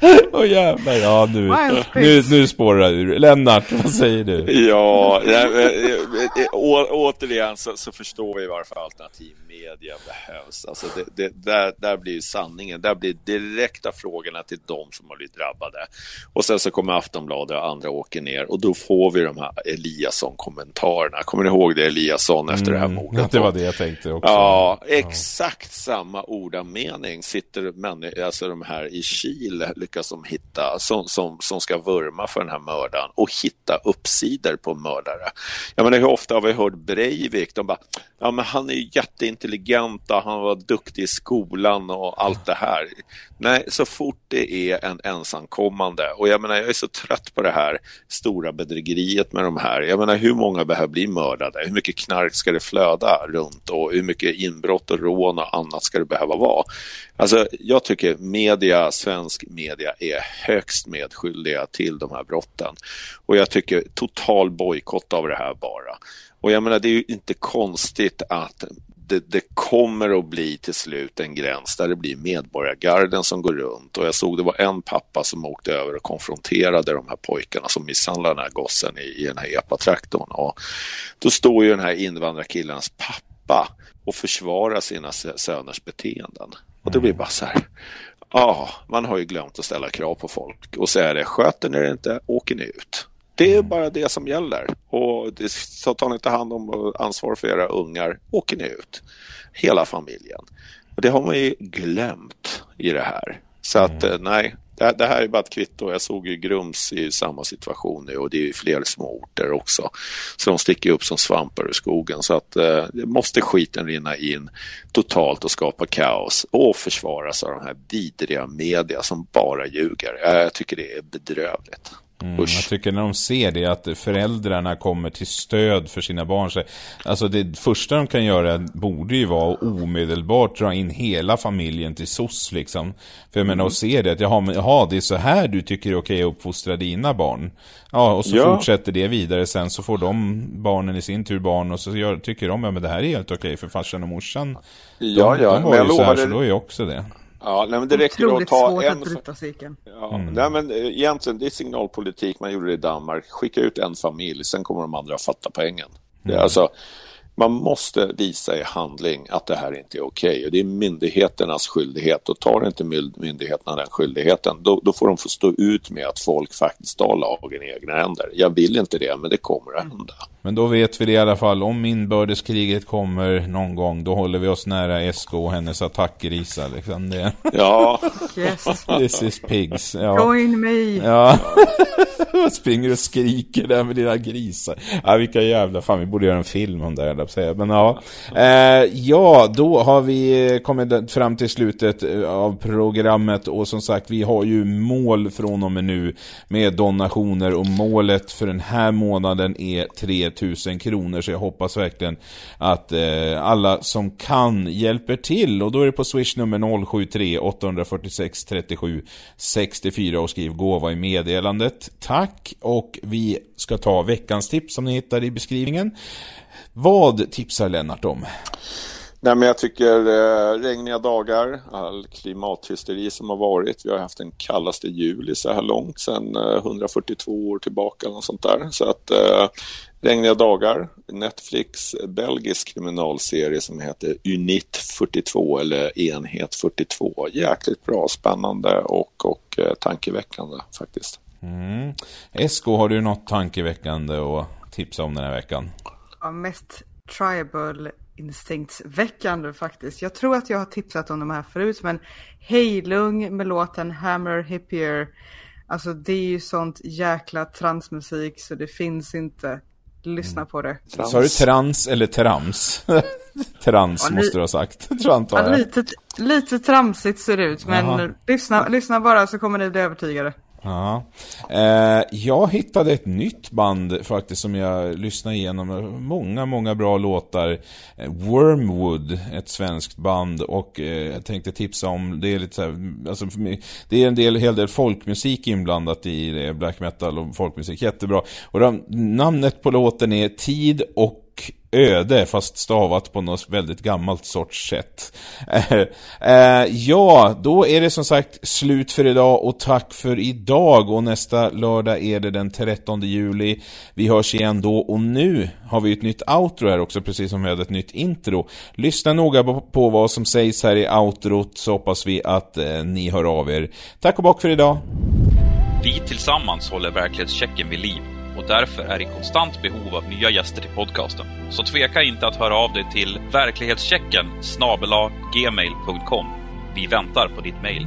*laughs* Åh jävlar, ja nu, nu, nu spårar ur. Lennart, vad säger du?
Ja, nej, men, eh, eh, å, återigen så, så förstår vi varför alternativ media behövs. Alltså det, det, där, där blir ju sanningen, där blir direkta frågorna till de som har blivit drabbade. Och sen så kommer Aftonbladet och andra åker ner och då får vi de här Eliasson-kommentarerna. Kommer ni ihåg det Eliasson efter det här mordet?
Mm, det var det jag tänkte också.
Ja, exakt samma ordamening sitter alltså de här i Chile lyckas de hitta som, som, som ska vurma för den här mördaren och hitta uppsidor på mördare. Jag menar hur ofta har vi hört Breivik, de bara, ja men han är ju jätteintelligent och han var duktig i skolan och allt det här. Nej, så fort det är en ensamkommande och jag menar jag är så trött på det här stora bedrägeriet med de här. Jag menar hur många behöver bli mördade? Hur mycket knark ska det flöda runt och hur mycket inbrott och rån och annat ska det behöva vara? Alltså jag tycker media, svensk media är högst medskyldiga till de här brotten. Och jag tycker total bojkott av det här bara. Och jag menar det är ju inte konstigt att det, det, kommer att bli till slut en gräns där det blir medborgargarden som går runt. Och jag såg det var en pappa som åkte över och konfronterade de här pojkarna som misshandlade den här gossen i, i den här epatraktorn. Och då står ju den här invandrarkillens pappa och försvarar sina söners beteenden och det blir bara så här ja, man har ju glömt att ställa krav på folk och säga det, sköter ni det inte, åker ni ut. Det är bara det som gäller. Och det, så tar ni inte hand om ansvar för era ungar, åker ni ut. Hela familjen. Och det har man ju glömt i det här. Så att eh, nej, det, det här är bara ett kvitto. Jag såg ju Grums i samma situation nu och det är ju fler små orter också. Så de sticker upp som svampar ur skogen. Så att eh, det måste skiten rinna in totalt och skapa kaos och försvaras av de här vidriga media som bara ljuger. Eh, jag tycker det är bedrövligt.
Mm, jag tycker när de ser det att föräldrarna kommer till stöd för sina barn. Så, alltså det första de kan göra borde ju vara att omedelbart dra in hela familjen till SOS liksom. För jag menar att se det att jaha, men, jaha det är så här du tycker det är okej att uppfostra dina barn. Ja och så
Ja.
fortsätter det vidare sen så får de barnen i sin tur barn och så gör, tycker de ja men det här är helt okej för farsan och morsan.
Ja,
de,
ja,
de var
men
ju så här
lovar
så
det-
då är jag också det.
Ja, nej, men det räcker att
Otroligt
ta
svårt
en...
att bryta cykeln.
Ja, nej, men eh, egentligen det är signalpolitik, man gjorde det i Danmark. Skicka ut en familj, sen kommer de andra att fatta poängen. Det är alltså, man måste visa i handling att det här inte är okej. Okay. Och det är myndigheternas skyldighet och tar inte myndigheterna den skyldigheten då, då, får de få stå ut med att folk faktiskt tar lagen i egna händer. Jag vill inte det, men det kommer att hända.
Men då vet vi det i alla fall. Om inbördeskriget kommer någon gång, då håller vi oss nära SK och hennes attackgrisar. Liksom det.
Ja.
Yes.
This is pigs. Ja.
Join me.
Ja. *laughs* Springer och skriker där med dina grisar. Ja, vilka jävla fan. Vi borde göra en film om det här, säga. Men ja. Eh, ja, då har vi kommit fram till slutet eh, av programmet. Och som sagt, vi har ju mål från och med nu med donationer. Och målet för den här månaden är 3000 kronor. Så jag hoppas verkligen att eh, alla som kan hjälper till. Och då är det på Swish nummer 073 846 37 64 och skriv gåva i meddelandet. Tack! Och vi ska ta veckans tips som ni hittar i beskrivningen. Vad tipsar Lennart om?
Nej, men jag tycker eh, regniga dagar, all klimathysteri som har varit. Vi har haft den kallaste juli så här långt sedan eh, 142 år tillbaka. Och sånt där. Så att eh, regniga dagar, Netflix belgisk kriminalserie som heter Unit 42 eller Enhet 42. Jäkligt bra, spännande och, och eh, tankeväckande faktiskt.
Mm. Esko, har du något tankeväckande att tipsa om den här veckan?
Ja, mest tribal instinktsväckande faktiskt. Jag tror att jag har tipsat om de här förut, men Heilung med låten Hammer Hippier. Alltså det är ju sånt jäkla transmusik så det finns inte. Lyssna på det.
Sa du trans eller trams? *laughs* trans ja, måste du ha sagt.
Tror ja, lite, lite tramsigt ser det ut, men lyssna, lyssna bara så kommer ni bli övertygade.
Ja. Eh, jag hittade ett nytt band faktiskt som jag lyssnade igenom. Många, många bra låtar. Eh, Wormwood, ett svenskt band och eh, jag tänkte tipsa om, det är lite så här, alltså det är en del, hel del folkmusik inblandat i det, black metal och folkmusik, jättebra. Och de, namnet på låten är Tid och öde fast stavat på något väldigt gammalt sorts sätt. *laughs* Eh, ja, då är det som sagt slut för idag och tack för idag och nästa lördag är det den 13 juli. Vi hörs igen då och nu har vi ett nytt outro här också precis som vi hade ett nytt intro. Lyssna noga på vad som sägs här i outrot så hoppas vi att eh, ni hör av er. Tack och bock för idag!
Vi tillsammans håller verklighetschecken vid liv därför är i konstant behov av nya gäster till podcasten. Så tveka inte att höra av dig till verklighetschecken gmail.com. Vi väntar på ditt mejl.